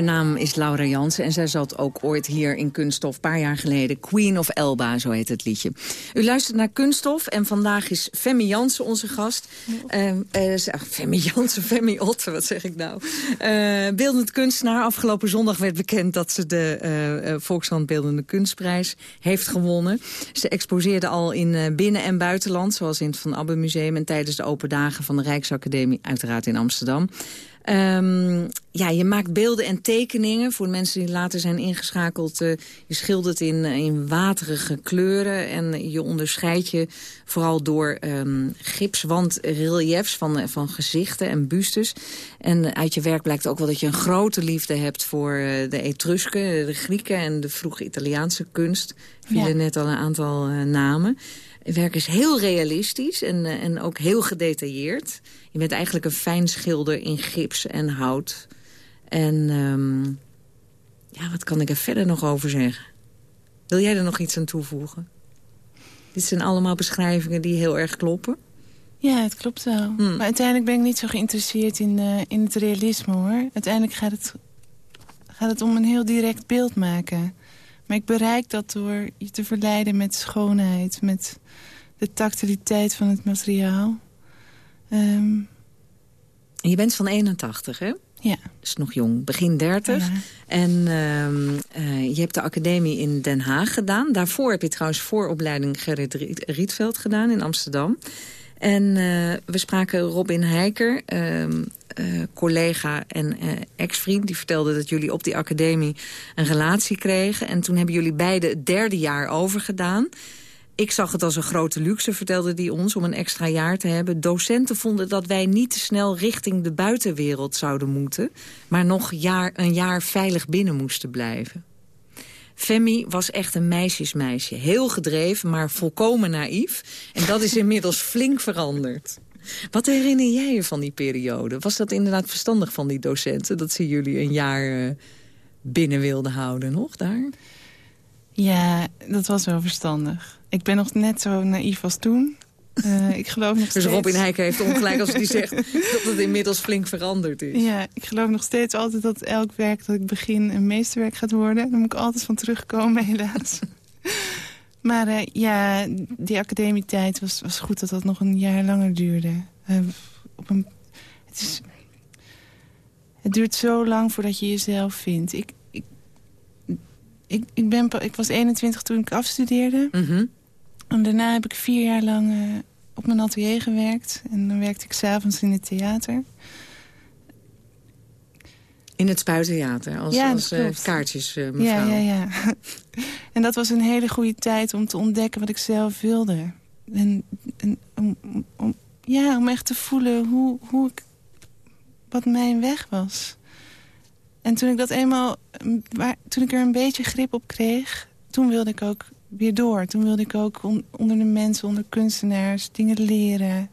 Haar naam is Laura Jansen en zij zat ook ooit hier in Kunststof... een paar jaar geleden. Queen of Elba, zo heet het liedje. U luistert naar Kunststof en vandaag is Femi Jansen onze gast. Uh, uh, Femi Jansen, Femi Otte, wat zeg ik nou? Uh, beeldend kunstenaar. Afgelopen zondag werd bekend dat ze de Volkshand Beeldende Kunstprijs heeft gewonnen. Ze exposeerde al in binnen- en buitenland, zoals in het Van Abbe Museum... en tijdens de open dagen van de Rijksacademie, uiteraard in Amsterdam. Um, ja, je maakt beelden en tekeningen voor mensen die later zijn ingeschakeld. Uh, je schildert in, in waterige kleuren en je onderscheidt je vooral door um, gipswandreliefs van, van gezichten en bustes. En uit je werk blijkt ook wel dat je een grote liefde hebt voor uh, de Etrusken, de Grieken en de vroege Italiaanse kunst. Vielen ja. net al een aantal uh, namen. Het werk is heel realistisch en, en ook heel gedetailleerd. Je bent eigenlijk een fijn schilder in gips en hout. En um, ja, wat kan ik er verder nog over zeggen? Wil jij er nog iets aan toevoegen? Dit zijn allemaal beschrijvingen die heel erg kloppen. Ja, het klopt wel. Hmm. Maar uiteindelijk ben ik niet zo geïnteresseerd in, uh, in het realisme, hoor. Uiteindelijk gaat het, gaat het om een heel direct beeld maken. Maar ik bereik dat door je te verleiden met schoonheid... met de tactiliteit van het materiaal. Um, je bent van 81, hè? Ja. is nog jong, begin 30. Ja. En uh, uh, je hebt de academie in Den Haag gedaan. Daarvoor heb je trouwens vooropleiding Gerrit Rietveld gedaan in Amsterdam. En uh, we spraken Robin Heiker, ehm, collega en ex-vriend. Die vertelde dat jullie op die academie een relatie kregen. En toen hebben jullie beide het derde jaar overgedaan. Ik zag het als een grote luxe, vertelde hij ons, om een extra jaar te hebben. Docenten vonden dat wij niet te snel richting de buitenwereld zouden moeten... maar nog jaar, een jaar veilig binnen moesten blijven. Femi was echt een meisjesmeisje. Heel gedreven, maar volkomen naïef. En dat is inmiddels flink veranderd. Wat herinner jij je van die periode? Was dat inderdaad verstandig van die docenten... dat ze jullie een jaar uh, binnen wilden houden nog daar? Ja, dat was wel verstandig. Ik ben nog net zo naïef als toen. Uh, ik geloof nog dus Robin Heiken heeft ongelijk als hij zegt dat het inmiddels flink veranderd is. Ja, ik geloof nog steeds altijd dat elk werk dat ik begin een meesterwerk gaat worden. Daar moet ik altijd van terugkomen, helaas. maar uh, ja, die academietijd was, was goed dat dat nog een jaar langer duurde. Uh, op een, het, is, het duurt zo lang voordat je jezelf vindt. Ik, ik, ik, ik, ben, ik was 21 toen ik afstudeerde. Mm -hmm. En daarna heb ik vier jaar lang uh, op mijn atelier gewerkt. En dan werkte ik s'avonds in het theater. In het Spuitheater, als, ja, als uh, kaartjes, uh, mevrouw. Ja, ja, ja. en dat was een hele goede tijd om te ontdekken wat ik zelf wilde. En, en om, om, ja, om echt te voelen hoe, hoe ik, wat mijn weg was. En toen ik dat eenmaal, waar, toen ik er een beetje grip op kreeg... toen wilde ik ook weer door. Toen wilde ik ook on, onder de mensen, onder kunstenaars, dingen leren.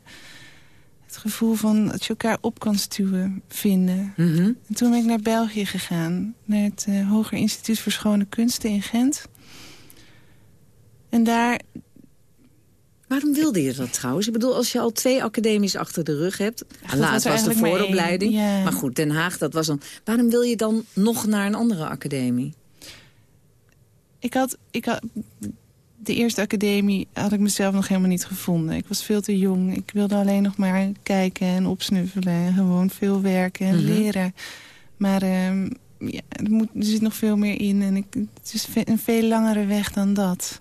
Het gevoel van dat je elkaar op kan stuwen, vinden. Mm -hmm. En toen ben ik naar België gegaan. Naar het uh, Hoger Instituut voor Schone Kunsten in Gent. En daar... Waarom wilde je dat trouwens? Ik bedoel, als je al twee academies achter de rug hebt... Ja, laat was, de vooropleiding. Ja. Maar goed, Den Haag, dat was dan... Waarom wil je dan nog naar een andere academie? Ik had, ik had, de eerste academie had ik mezelf nog helemaal niet gevonden. Ik was veel te jong. Ik wilde alleen nog maar kijken en opsnuffelen. En gewoon veel werken en mm -hmm. leren. Maar um, ja, er, moet, er zit nog veel meer in. En ik, het is een veel langere weg dan dat.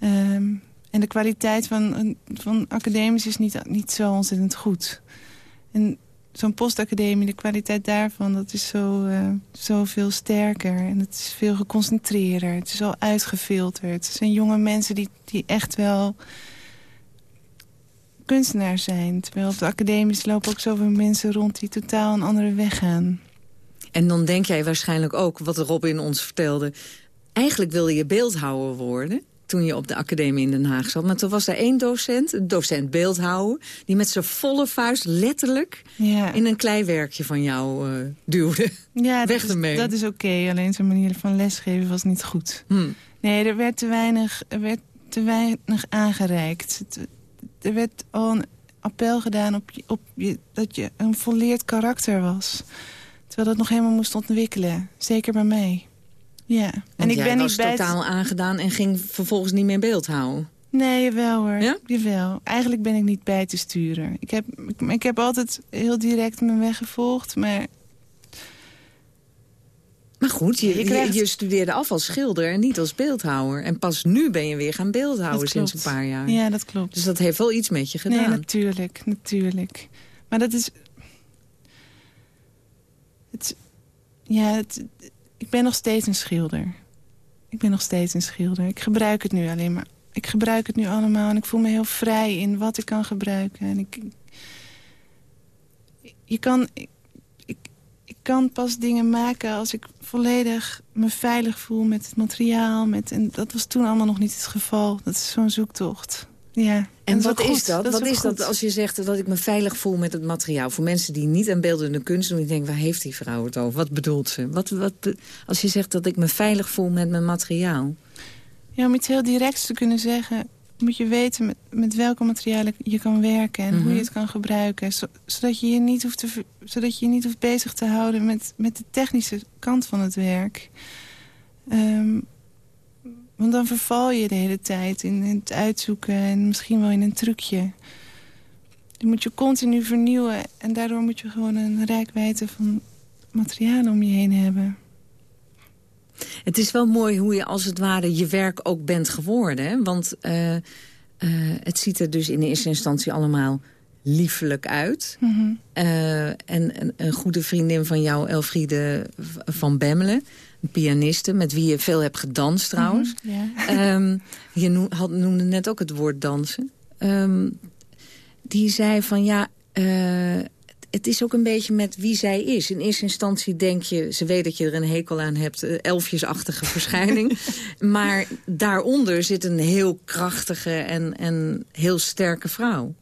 Um, en de kwaliteit van, van academisch is niet, niet zo ontzettend goed. En zo'n postacademie, de kwaliteit daarvan, dat is zo, uh, zo veel sterker. En het is veel geconcentreerder. Het is al uitgefilterd. Het zijn jonge mensen die, die echt wel kunstenaars zijn. Terwijl op de academies lopen ook zoveel mensen rond die totaal een andere weg gaan. En dan denk jij waarschijnlijk ook, wat Robin ons vertelde... eigenlijk wil je beeldhouwer worden toen je op de academie in Den Haag zat. Maar toen was er één docent, een docent beeldhouwer... die met zijn volle vuist letterlijk ja. in een kleiwerkje van jou uh, duwde. Ja, Weg dat ermee. Is, dat is oké, okay. alleen zijn manier van lesgeven was niet goed. Hmm. Nee, er werd te weinig, er werd te weinig aangereikt. Er werd al een appel gedaan op, je, op je, dat je een volleerd karakter was... Terwijl dat nog helemaal moest ontwikkelen. Zeker bij mij. Ja. en ik ben niet bij totaal aangedaan en ging vervolgens niet meer beeld houden. Nee, jawel hoor. Ja? Jawel. Eigenlijk ben ik niet bij te sturen. Ik heb, ik, ik heb altijd heel direct mijn weg gevolgd, maar... Maar goed, je, je, studeerde af als schilder en niet als beeldhouwer. En pas nu ben je weer gaan beeldhouden sinds een paar jaar. Ja, dat klopt. Dus dat heeft wel iets met je gedaan. Nee, natuurlijk, natuurlijk. Maar dat is... Het, ja, het, ik ben nog steeds een schilder. Ik ben nog steeds een schilder. Ik gebruik het nu alleen maar ik gebruik het nu allemaal en ik voel me heel vrij in wat ik kan gebruiken. En ik, je kan, ik, ik, kan pas dingen maken als ik volledig me veilig voel met het materiaal. Met, en dat was toen allemaal nog niet het geval. Dat is zo'n zoektocht. Ja, en wat is dat? wat is dat als je zegt dat ik me veilig voel met het materiaal? Voor mensen die niet aan beeldende kunst doen, die denken, waar heeft die vrouw het over? Wat bedoelt ze? Wat, wat, als je zegt dat ik me veilig voel met mijn materiaal? Ja, om iets heel directs te kunnen zeggen... moet je weten met, met welke materialen je kan werken... en hoe je mhm. het kan gebruiken. zodat, je je niet hoeft te, zodat je je niet hoeft bezig te houden... met, met de technische kant van het werk. Um, want dan verval je de hele tijd in het uitzoeken... en misschien wel in een trucje. Je moet je continu vernieuwen... en daardoor moet je gewoon een rijkwijde van materialen om je heen hebben. Het is wel mooi hoe je als het ware je werk ook bent geworden. Hè? Want uh, uh, het ziet er dus in eerste instantie allemaal liefelijk uit. Mm -hmm. uh, en een, een, goede vriendin van jou, Elfriede van Bemmelen... pianiste met wie je veel hebt gedanst trouwens. Mm -hmm, yeah. um, je had, noemde net ook het woord dansen. Um, die zei van ja, het is ook een beetje met wie zij is. In eerste instantie denk je, ze weet dat je er een hekel aan hebt... Uh, elfjesachtige verschijning. maar daaronder zit een heel krachtige en, en heel sterke vrouw.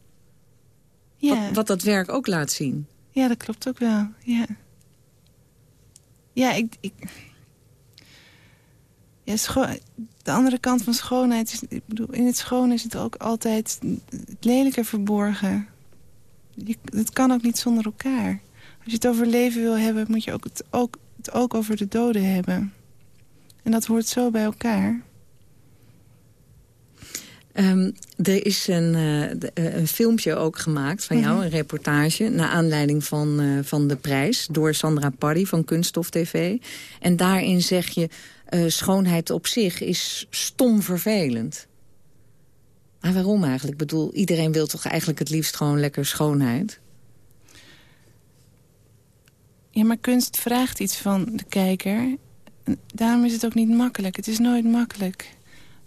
Ja. Wat, wat dat werk ook laat zien. Ja, dat klopt ook wel. Ja, ja ik... ik... Ja, de andere kant van schoonheid is... Ik bedoel, in het schoon is het ook altijd het lelijke verborgen het kan ook niet zonder elkaar. Als je het over leven wil hebben, moet je ook het, ook, het ook over de doden hebben. En dat hoort zo bij elkaar. Um, er is een, uh, een filmpje ook gemaakt van jou, mhm. een reportage... naar aanleiding van, uh, van de prijs door Sandra Parry van Kunststof TV. En daarin zeg je, uh, schoonheid op zich is stom vervelend. Maar waarom eigenlijk? Ik bedoel, iedereen wil toch eigenlijk het liefst gewoon lekker schoonheid? Ja, maar kunst vraagt iets van de kijker. daarom is het ook niet makkelijk. Het is nooit makkelijk.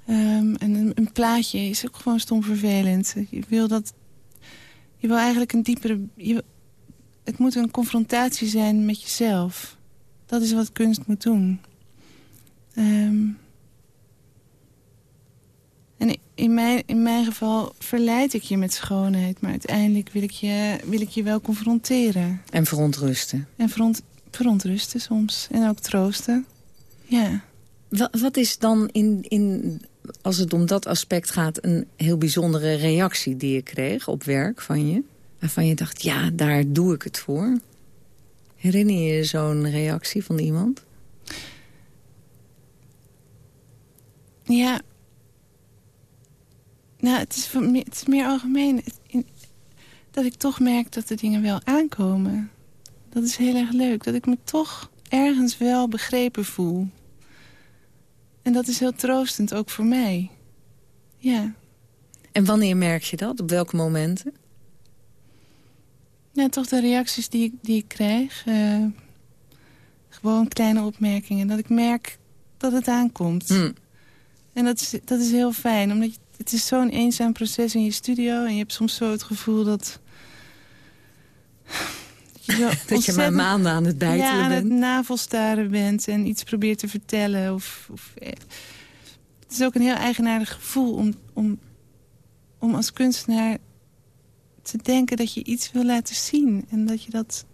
Um, en een, een, plaatje is ook gewoon stom vervelend. Je wil dat... Je wil eigenlijk een diepere... Je, het moet een confrontatie zijn met jezelf. Dat is wat kunst moet doen. Um, en in mijn, in mijn geval verleid ik je met schoonheid. Maar uiteindelijk wil ik je, wil ik je wel confronteren. En verontrusten. En veront, verontrusten soms. En ook troosten. Ja. Wat, wat is dan, in, in, als het om dat aspect gaat... een heel bijzondere reactie die je kreeg op werk van je? Waarvan je dacht, ja, daar doe ik het voor. Herinner je je zo'n reactie van iemand? Ja, nou, het is, het is meer algemeen. dat ik toch merk dat de dingen wel aankomen. Dat is heel erg leuk. Dat ik me toch ergens wel begrepen voel. En dat is heel troostend, ook voor mij. Ja. En wanneer merk je dat? Op welke momenten? Ja, toch de reacties die ik, die ik krijg. Uh, gewoon kleine opmerkingen. Dat ik merk dat het aankomt. Hmm. En dat is, dat is heel fijn, omdat je het is zo'n eenzaam proces in je studio. En je hebt soms zo het gevoel dat... Je dat je maar maanden aan het bijtelen ja, aan het navelstaren bent en iets probeert te vertellen. Of, of, eh, het is ook een heel eigenaardig gevoel om, om, om als kunstenaar te denken dat je iets wil laten zien. En dat je, dat,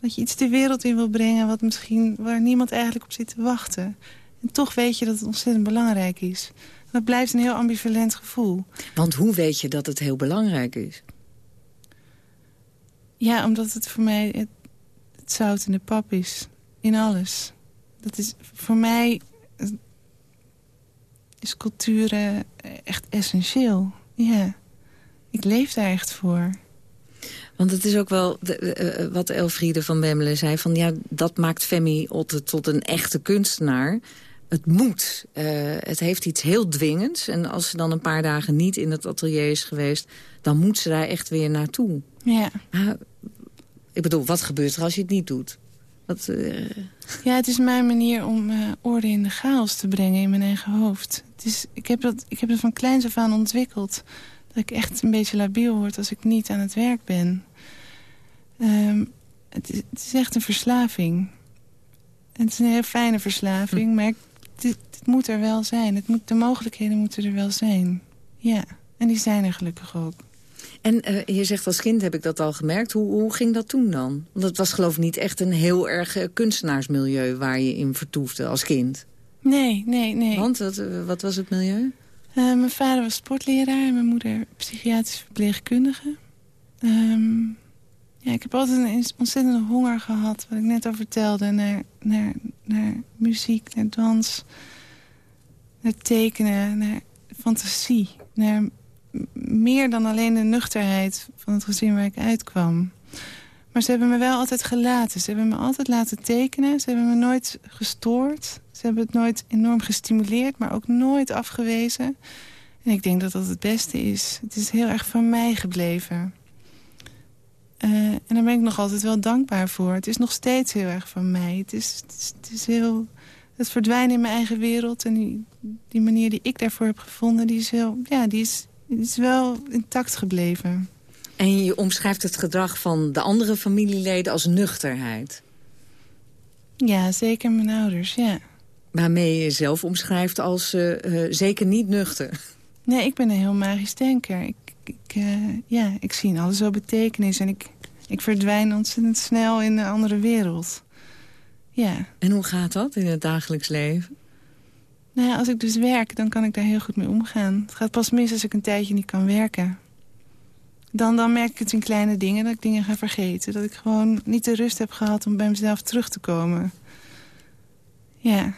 dat je iets de wereld in wil brengen wat misschien, waar niemand eigenlijk op zit te wachten. En toch weet je dat het ontzettend belangrijk is. Dat blijft een heel ambivalent gevoel. Want hoe weet je dat het heel belangrijk is? Ja, omdat het voor mij... Het, het zout en de pap is. In alles. Dat is voor mij... is cultuur echt essentieel. Ja. Ik leef daar echt voor. Want het is ook wel de, uh, wat Elfriede van Bemmelen zei... van ja, dat maakt Femi Otte tot een echte kunstenaar. Het moet. Uh, het heeft iets heel dwingends. En als ze dan een paar dagen niet in het atelier is geweest... dan moet ze daar echt weer naartoe. Ja. ik bedoel, wat gebeurt er als je het niet doet? Wat, Ja, het is mijn manier om orde in de chaos te brengen in mijn eigen hoofd. Het is, ik, heb dat, ik heb dat van kleins af aan ontwikkeld dat ik echt een beetje labiel word als ik niet aan het werk ben. Um, het, is, het, is, echt een verslaving. En het is een heel fijne verslaving, hm. Het, moet er wel zijn. Het moet, de mogelijkheden moeten er wel zijn. Ja, en die zijn er gelukkig ook. En uh, je zegt als kind heb ik dat al gemerkt. Hoe, hoe ging dat toen dan? Want het was geloof ik niet echt een heel erg uh, kunstenaarsmilieu... waar je in vertoefde als kind. Nee, nee, nee. Want wat, uh, wat was het milieu? Mijn vader was sportleraar en mijn moeder psychiatrische verpleegkundige. Um, ja, ik heb altijd een ontzettende honger gehad, wat ik net al vertelde, naar, naar, naar muziek, naar dans, naar tekenen, naar fantasie. Naar meer dan alleen de nuchterheid van het gezin waar ik uitkwam. Maar ze hebben me wel altijd gelaten. Ze hebben me altijd laten tekenen. Ze hebben me nooit gestoord. Ze hebben het nooit enorm gestimuleerd, maar ook nooit afgewezen. En ik denk dat dat het beste is. Het is heel erg van mij gebleven. Uh, en daar ben ik nog altijd wel dankbaar voor. Het is nog steeds heel erg van mij. Het is, het is, het is heel... Het verdwijnen in mijn eigen wereld. En die, die manier die ik daarvoor heb gevonden... die is, heel, ja, die is, die is wel intact gebleven. En je omschrijft het gedrag van de andere familieleden als nuchterheid. Ja, zeker mijn ouders, ja. Waarmee je jezelf omschrijft als uh, uh, zeker niet nuchter. Nee, ik ben een heel magisch denker. Ik, ik, uh, ja, ik zie in alles wel betekenis. En ik, ik verdwijn ontzettend snel in een andere wereld. Ja. En hoe gaat dat in het dagelijks leven? Nou ja, als ik dus werk, dan kan ik daar heel goed mee omgaan. Het gaat pas mis als ik een tijdje niet kan werken. Dan, dan merk ik het in kleine dingen, dat ik dingen ga vergeten. Dat ik gewoon niet de rust heb gehad om bij mezelf terug te komen. Ja.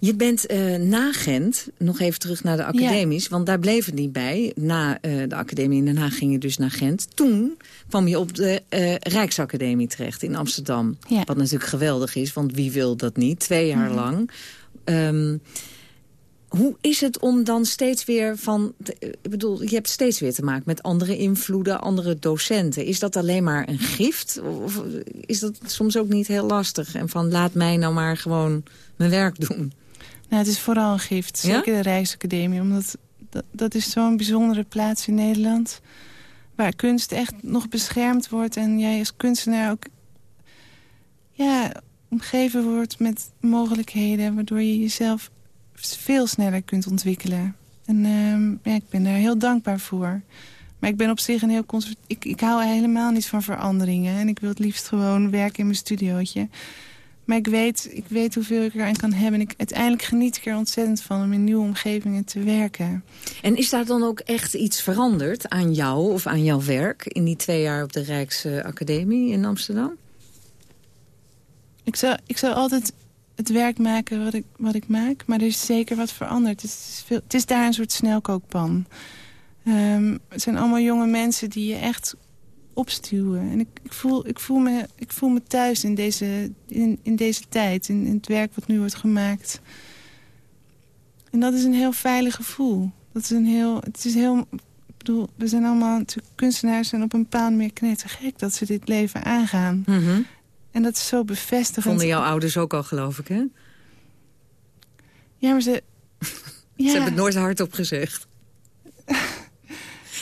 Je bent uh, na Gent, nog even terug naar de academies... want daar bleef het niet bij. Na uh, de academie in Den Haag ging je dus naar Gent. Toen kwam je op de uh, Rijksacademie terecht in Amsterdam. Ja. Wat natuurlijk geweldig is, want wie wil dat niet? Twee jaar mm -hmm. lang. Um, hoe is het om dan steeds weer van... Ik bedoel, je hebt steeds weer te maken met andere invloeden, andere docenten. Is dat alleen maar een gift? Of is dat soms ook niet heel lastig? En van, laat mij nou maar gewoon mijn werk doen. Nou, het is vooral een gift. Zeker ja? de Rijksacademie. Omdat dat, dat is zo'n bijzondere plaats in Nederland. Waar kunst echt nog beschermd wordt. En jij als kunstenaar ook... Ja, omgeven wordt met mogelijkheden. Waardoor je jezelf veel sneller kunt ontwikkelen. En uh, ja, ik ben daar heel dankbaar voor. Maar ik ben op zich een heel conservatief... Ik, ik hou helemaal niet van veranderingen. En ik wil het liefst gewoon werken in mijn studiootje. Maar ik weet, ik weet hoeveel ik eraan kan hebben. En ik, uiteindelijk geniet ik er ontzettend van om in nieuwe omgevingen te werken. En is daar dan ook echt iets veranderd aan jou of aan jouw werk... in die twee jaar op de Rijksacademie in Amsterdam? Ik zou, ik zou altijd het werk maken wat ik, wat ik maak. Maar er is zeker wat veranderd. Het is, veel, het is daar een soort snelkookpan. Um, het zijn allemaal jonge mensen die je echt opstuwen. En ik, ik, voel, ik, voel, me, ik voel me thuis in deze, in, in deze tijd. In, in het werk wat nu wordt gemaakt. En dat is een heel veilig gevoel. Dat is een heel, het is heel... Ik bedoel, we zijn allemaal natuurlijk kunstenaars... en op een bepaald meer knettergek dat ze dit leven aangaan. Mm -hmm. En dat is zo bevestigend. Vonden jouw ouders ook al, geloof ik, hè? Ja, maar ze... ja. Ze hebben het nooit hardop gezegd.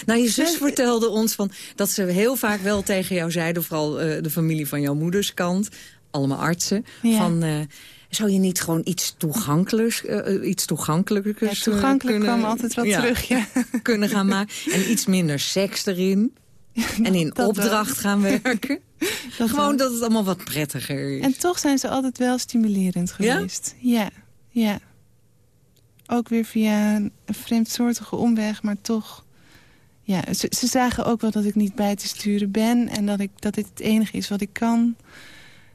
nou, je zus vertelde ons van dat ze heel vaak wel tegen jou zeiden... vooral uh, de familie van jouw moeders kant, allemaal artsen... Ja. van... Uh, zou je niet gewoon iets toegankelijks, uh, iets toegankelijkers ja, toegankelijk kunnen, kwam altijd wel ja, terug, ja. kunnen gaan maken. En iets minder seks erin. en in opdracht wel. gaan werken. Dat Gewoon wel. dat het allemaal wat prettiger is. En toch zijn ze altijd wel stimulerend geweest. Ja? Ja, ja. Ook weer via een vreemdsoortige omweg, maar toch... Ja, ze, ze, zagen ook wel dat ik niet bij te sturen ben... en dat, ik, dat dit het enige is wat ik kan.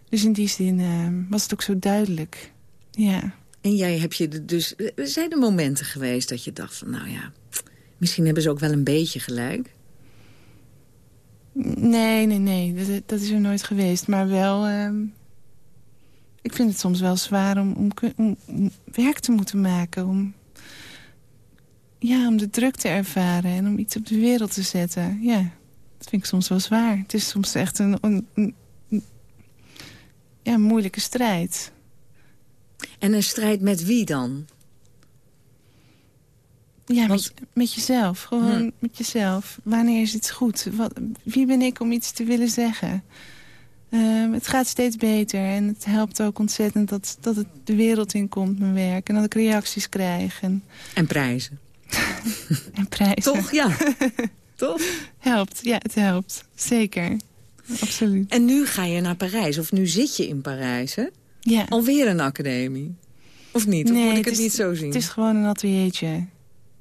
Dus in die zin uh, was het ook zo duidelijk. Ja. En jij heb je dus... Zijn er momenten geweest dat je dacht van... nou ja, misschien hebben ze ook wel een beetje gelijk? Nee, nee, nee. Dat, dat is er nooit geweest. Maar wel... Uh, ik vind het soms wel zwaar om, om, om, om, werk te moeten maken. Om, ja, om de druk te ervaren en om iets op de wereld te zetten. Ja, dat vind ik soms wel zwaar. Het is soms echt een, een, een ja, moeilijke strijd. En een strijd met wie dan? Ja, met, met, jezelf. Gewoon hm. met jezelf. Wanneer is het goed? Wat, wie ben ik om iets te willen zeggen? Uh, het gaat steeds beter en het helpt ook ontzettend dat, dat het de wereld in komt, mijn werk. En dat ik reacties krijg. En, en prijzen. en prijzen. Toch, ja. Toch? Helpt, ja, het helpt. Zeker. Absoluut. En nu ga je naar Parijs, of nu zit je in Parijs, hè? Ja. Alweer een academie. Of niet? Of nee, moet ik het, het is, niet zo zien? Het is gewoon een ateliertje.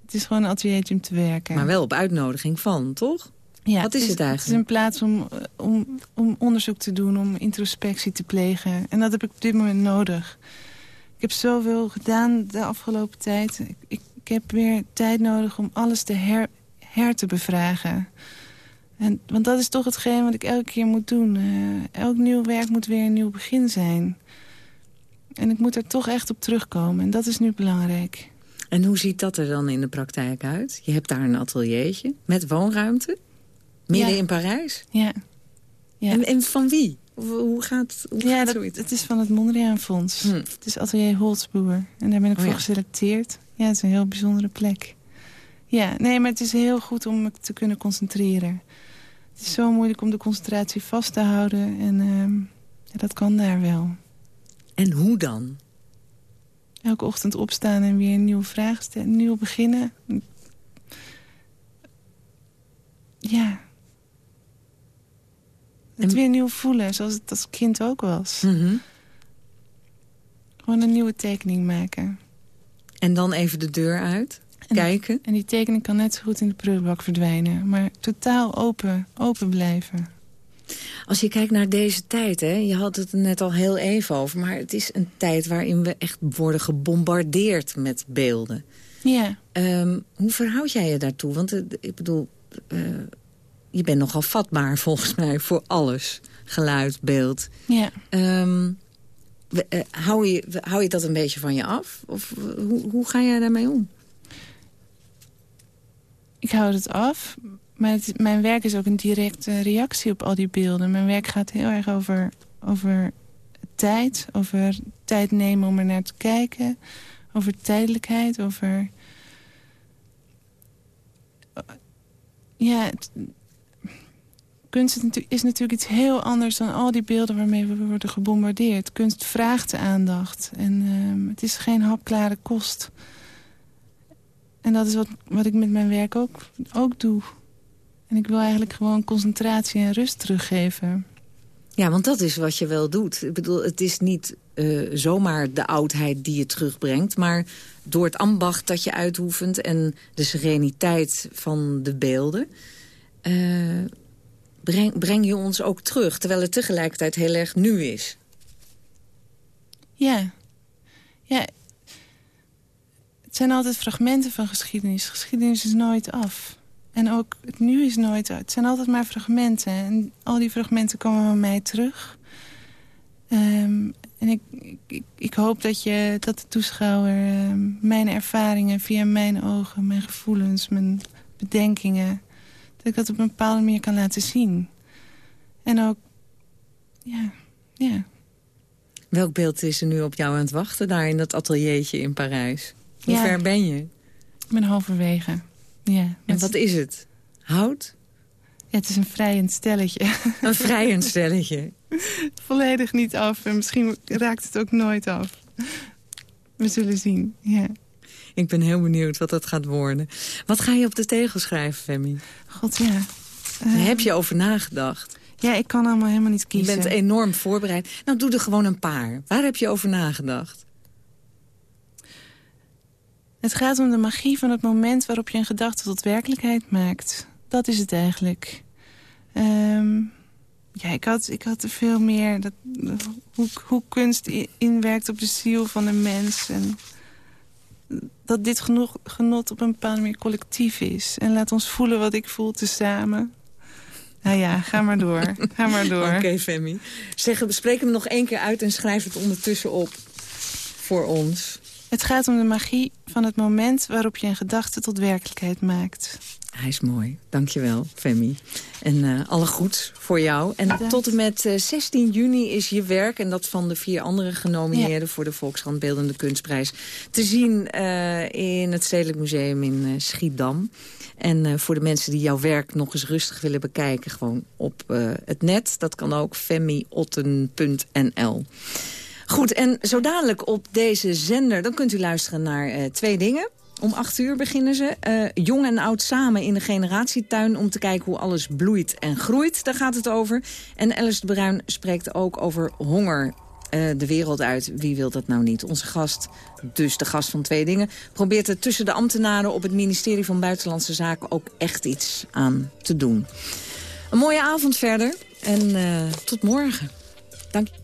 Het is gewoon een ateliertje om te werken. Maar wel op uitnodiging van, toch? Ja, Wat is het, eigenlijk? Het is een plaats om, om, om onderzoek te doen, om introspectie te plegen. En dat heb ik op dit moment nodig. Ik heb zoveel gedaan de afgelopen tijd. Ik, ik, ik heb weer tijd nodig om alles te her, her te bevragen. En, want dat is toch hetgeen wat ik elke keer moet doen. Uh, elk nieuw werk moet weer een nieuw begin zijn. En ik moet er toch echt op terugkomen. En dat is nu belangrijk. En hoe ziet dat er dan in de praktijk uit? Je hebt daar een ateliertje met woonruimte. Midden in Parijs? Ja. ja. En, en van wie? Hoe gaat, hoe ja, gaat dat, het is van het Mondriaan Fonds. Hm. Het is atelier Holtzboer. En daar ben ik oh, voor ja. geselecteerd. Ja, het is een heel bijzondere plek. Ja, nee, maar het is heel goed om me te kunnen concentreren. Het is zo moeilijk om de concentratie vast te houden. En uh, ja, dat kan daar wel. En hoe dan? Elke ochtend opstaan en weer een nieuwe vraag stellen. Nieuw beginnen. Ja. Het weer nieuw voelen, zoals het als kind ook was. Mm -hmm. Gewoon een nieuwe tekening maken. En dan even de deur uit? En, kijken. En die tekening kan net zo goed in de prullenbak verdwijnen. Maar totaal open, open blijven. Als je kijkt naar deze tijd, hè, je had het er net al heel even over... maar het is een tijd waarin we echt worden gebombardeerd met beelden. Ja. Um, hoe verhoud jij je daartoe? Want uh, ik bedoel, uh, je bent nogal vatbaar volgens mij voor alles. Geluid, beeld. Ja. Um, we, uh, hou, je, hou je dat een beetje van je af? Of hoe, hoe ga jij daarmee om? Ik hou het af, maar mijn werk is ook een directe reactie op al die beelden. Mijn werk gaat heel erg over, over tijd, over tijd nemen om er naar te kijken. Over tijdelijkheid, over... Ja, het, kunst is natuurlijk iets heel anders dan al die beelden waarmee we worden gebombardeerd. Kunst vraagt de aandacht en uh, het is geen hapklare kost. En dat is wat, wat ik met mijn werk ook, ook doe. En ik wil eigenlijk gewoon concentratie en rust teruggeven. Ja, want dat is wat je wel doet. Ik bedoel, het is niet uh, zomaar de oudheid die je terugbrengt... maar door het ambacht dat je uitoefent... en de sereniteit van de beelden... Uh, breng, breng je ons ook terug... terwijl het tegelijkertijd heel erg nu is. Ja. Ja, het zijn altijd fragmenten van geschiedenis. Geschiedenis is nooit af. En ook het nu is nooit uit. Het zijn altijd maar fragmenten. En al die fragmenten komen bij mij terug. Um, en ik, ik, hoop dat, je, dat de toeschouwer um, mijn ervaringen via mijn ogen, mijn gevoelens, mijn bedenkingen... dat ik dat op een bepaalde manier kan laten zien. En ook, ja, ja. Welk beeld is er nu op jou aan het wachten daar in dat ateliertje in Parijs? Hoe ja. ver ben je? Ik ben halverwege. Ja, en wat is het? Hout? Ja, het is een vrijend stelletje. Een vrijend stelletje? Volledig niet af. En misschien raakt het ook nooit af. We zullen zien, ja. Ik ben heel benieuwd wat dat gaat worden. Wat ga je op de tegel schrijven, Femi? God, ja. Uh, heb je over nagedacht? Ja, ik kan allemaal helemaal niet kiezen. Je bent enorm voorbereid. Nou, doe er gewoon een paar. Waar heb je over nagedacht? Het gaat om de magie van het moment waarop je een gedachte tot werkelijkheid maakt. Dat is het eigenlijk. Um, ja, ik had, ik had er veel meer... Dat, hoe, hoe kunst inwerkt op de ziel van een mens. En dat dit genoeg, genot op een bepaalde manier collectief is. En laat ons voelen wat ik voel tezamen. Nou ja, ga maar door. ga maar door. Oké, okay, Femi. Zeg, bespreek hem nog één keer uit en schrijf het ondertussen op voor ons. Het gaat om de magie van het moment waarop je een gedachte tot werkelijkheid maakt. Hij is mooi. Dankjewel, Femi. En uh, alle goed voor jou. En tot en met uh, eh, 16 juni is je werk... en dat van de vier andere genomineerden... voor de Volkskrant Beeldende Kunstprijs... te zien uh, in het Stedelijk Museum in Schiedam. En voor de mensen die jouw werk nog eens rustig willen bekijken... gewoon op het net. Dat kan ook femmiotten.nl. Goed, en zo dadelijk op deze zender... dan kunt u luisteren naar twee dingen... Om acht uur beginnen ze. Uh, jong en oud samen in de generatietuin om te kijken hoe alles bloeit en groeit. Daar gaat het over. En Alice de Bruin spreekt ook over honger uh, de wereld uit. Wie wil dat nou niet? Onze gast, dus de gast van twee dingen... probeert er tussen de ambtenaren op het ministerie van Buitenlandse Zaken... ook echt iets aan te doen. Een mooie avond verder en uh, tot morgen. Dank je.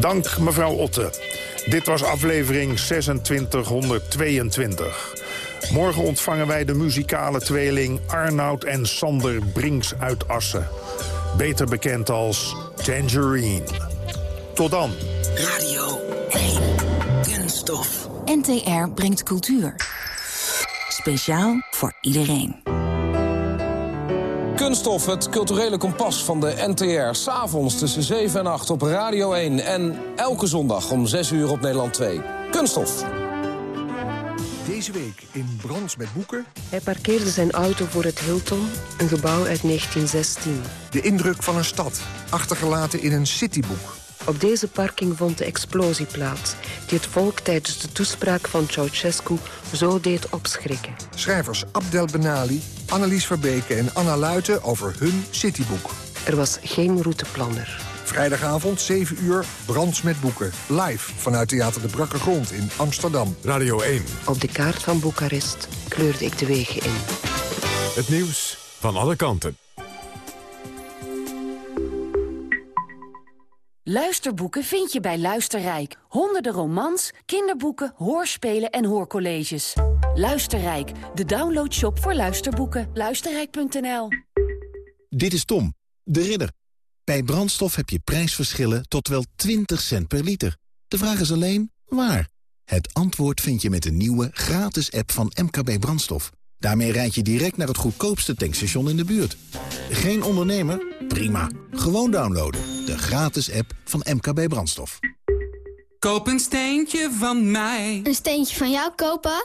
Dank mevrouw Otte. Dit was aflevering 2622. Morgen ontvangen wij de muzikale tweeling Arnoud en Sander Brinks uit Assen. Beter bekend als Tangerine. Tot dan. Radio 1. Kunststof. NTR brengt cultuur. Speciaal voor iedereen. Kunststof, het culturele kompas van de NTR. S'avonds tussen 7 en 8 op Radio 1. En elke zondag om 6 uur op Nederland 2. Kunststof. Deze week in Brands met Boeken. Hij parkeerde zijn auto voor het Hilton, een gebouw uit 1916. De indruk van een stad, achtergelaten in een cityboek. Op deze parking vond de explosie plaats... die het volk tijdens de toespraak van Ceausescu zo deed opschrikken. Schrijvers Abdel Benali, Annelies Verbeke en Anna Luiten over hun cityboek. Er was geen routeplanner. Vrijdagavond, 7 uur, Brands met Boeken. Live vanuit Theater de Brakke Grond in Amsterdam. Radio 1. Op de kaart van Boekarest kleurde ik de wegen in. Het nieuws van alle kanten. Luisterboeken vind je bij Luisterrijk. Honderden romans, kinderboeken, hoorspelen en hoorcolleges. Luisterrijk, de downloadshop voor luisterboeken. Luisterrijk.nl Dit is Tom, de ridder. Bij brandstof heb je prijsverschillen tot wel 20 cent per liter. De vraag is alleen, waar? Het antwoord vind je met de nieuwe gratis app van MKB Brandstof. Daarmee rijd je direct naar het goedkoopste tankstation in de buurt. Geen ondernemer? Prima. Gewoon downloaden. De gratis app van MKB Brandstof. Koop een steentje van mij. Een steentje van jou kopen?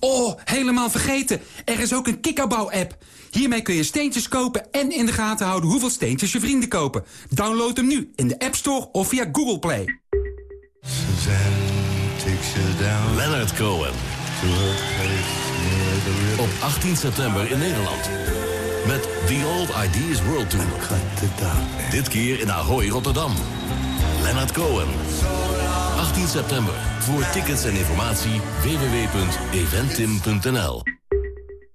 Oh, helemaal vergeten. Er is ook een kikkerbouw-app. Hiermee kun je steentjes kopen en in de gaten houden hoeveel steentjes je vrienden kopen. Download hem nu in de App Store of via Google Play. Leonard Cohen. Op 18 september in Nederland. Met The Old Ideas World Tour. Dit keer in Ahoy, Rotterdam. Leonard Cohen. 18 september. Voor tickets en informatie www.eventim.nl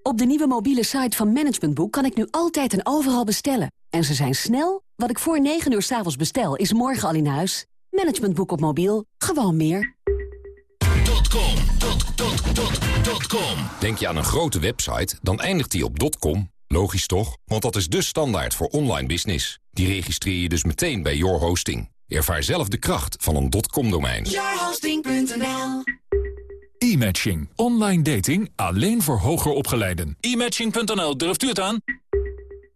Op de nieuwe mobiele site van Management Boek kan ik nu altijd en overal bestellen. En ze zijn snel. Wat ik voor 9 uur s'avonds bestel, is morgen al in huis. Management Boek op mobiel. Gewoon meer. .com, .com. Denk je aan een grote website, dan eindigt die op .com. Logisch toch? Want dat is de standaard voor online business. Die registreer je dus meteen bij Your Hosting. Ervaar zelf de kracht van een .com-domein. Yourhosting.nl E-matching. Online dating alleen voor hoger opgeleiden. E-matching.nl, durft u het aan?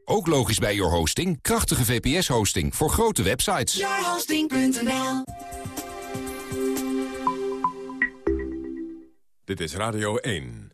Ook logisch bij Your Hosting. Krachtige VPS-hosting voor grote websites. Yourhosting.nl Dit is Radio 1.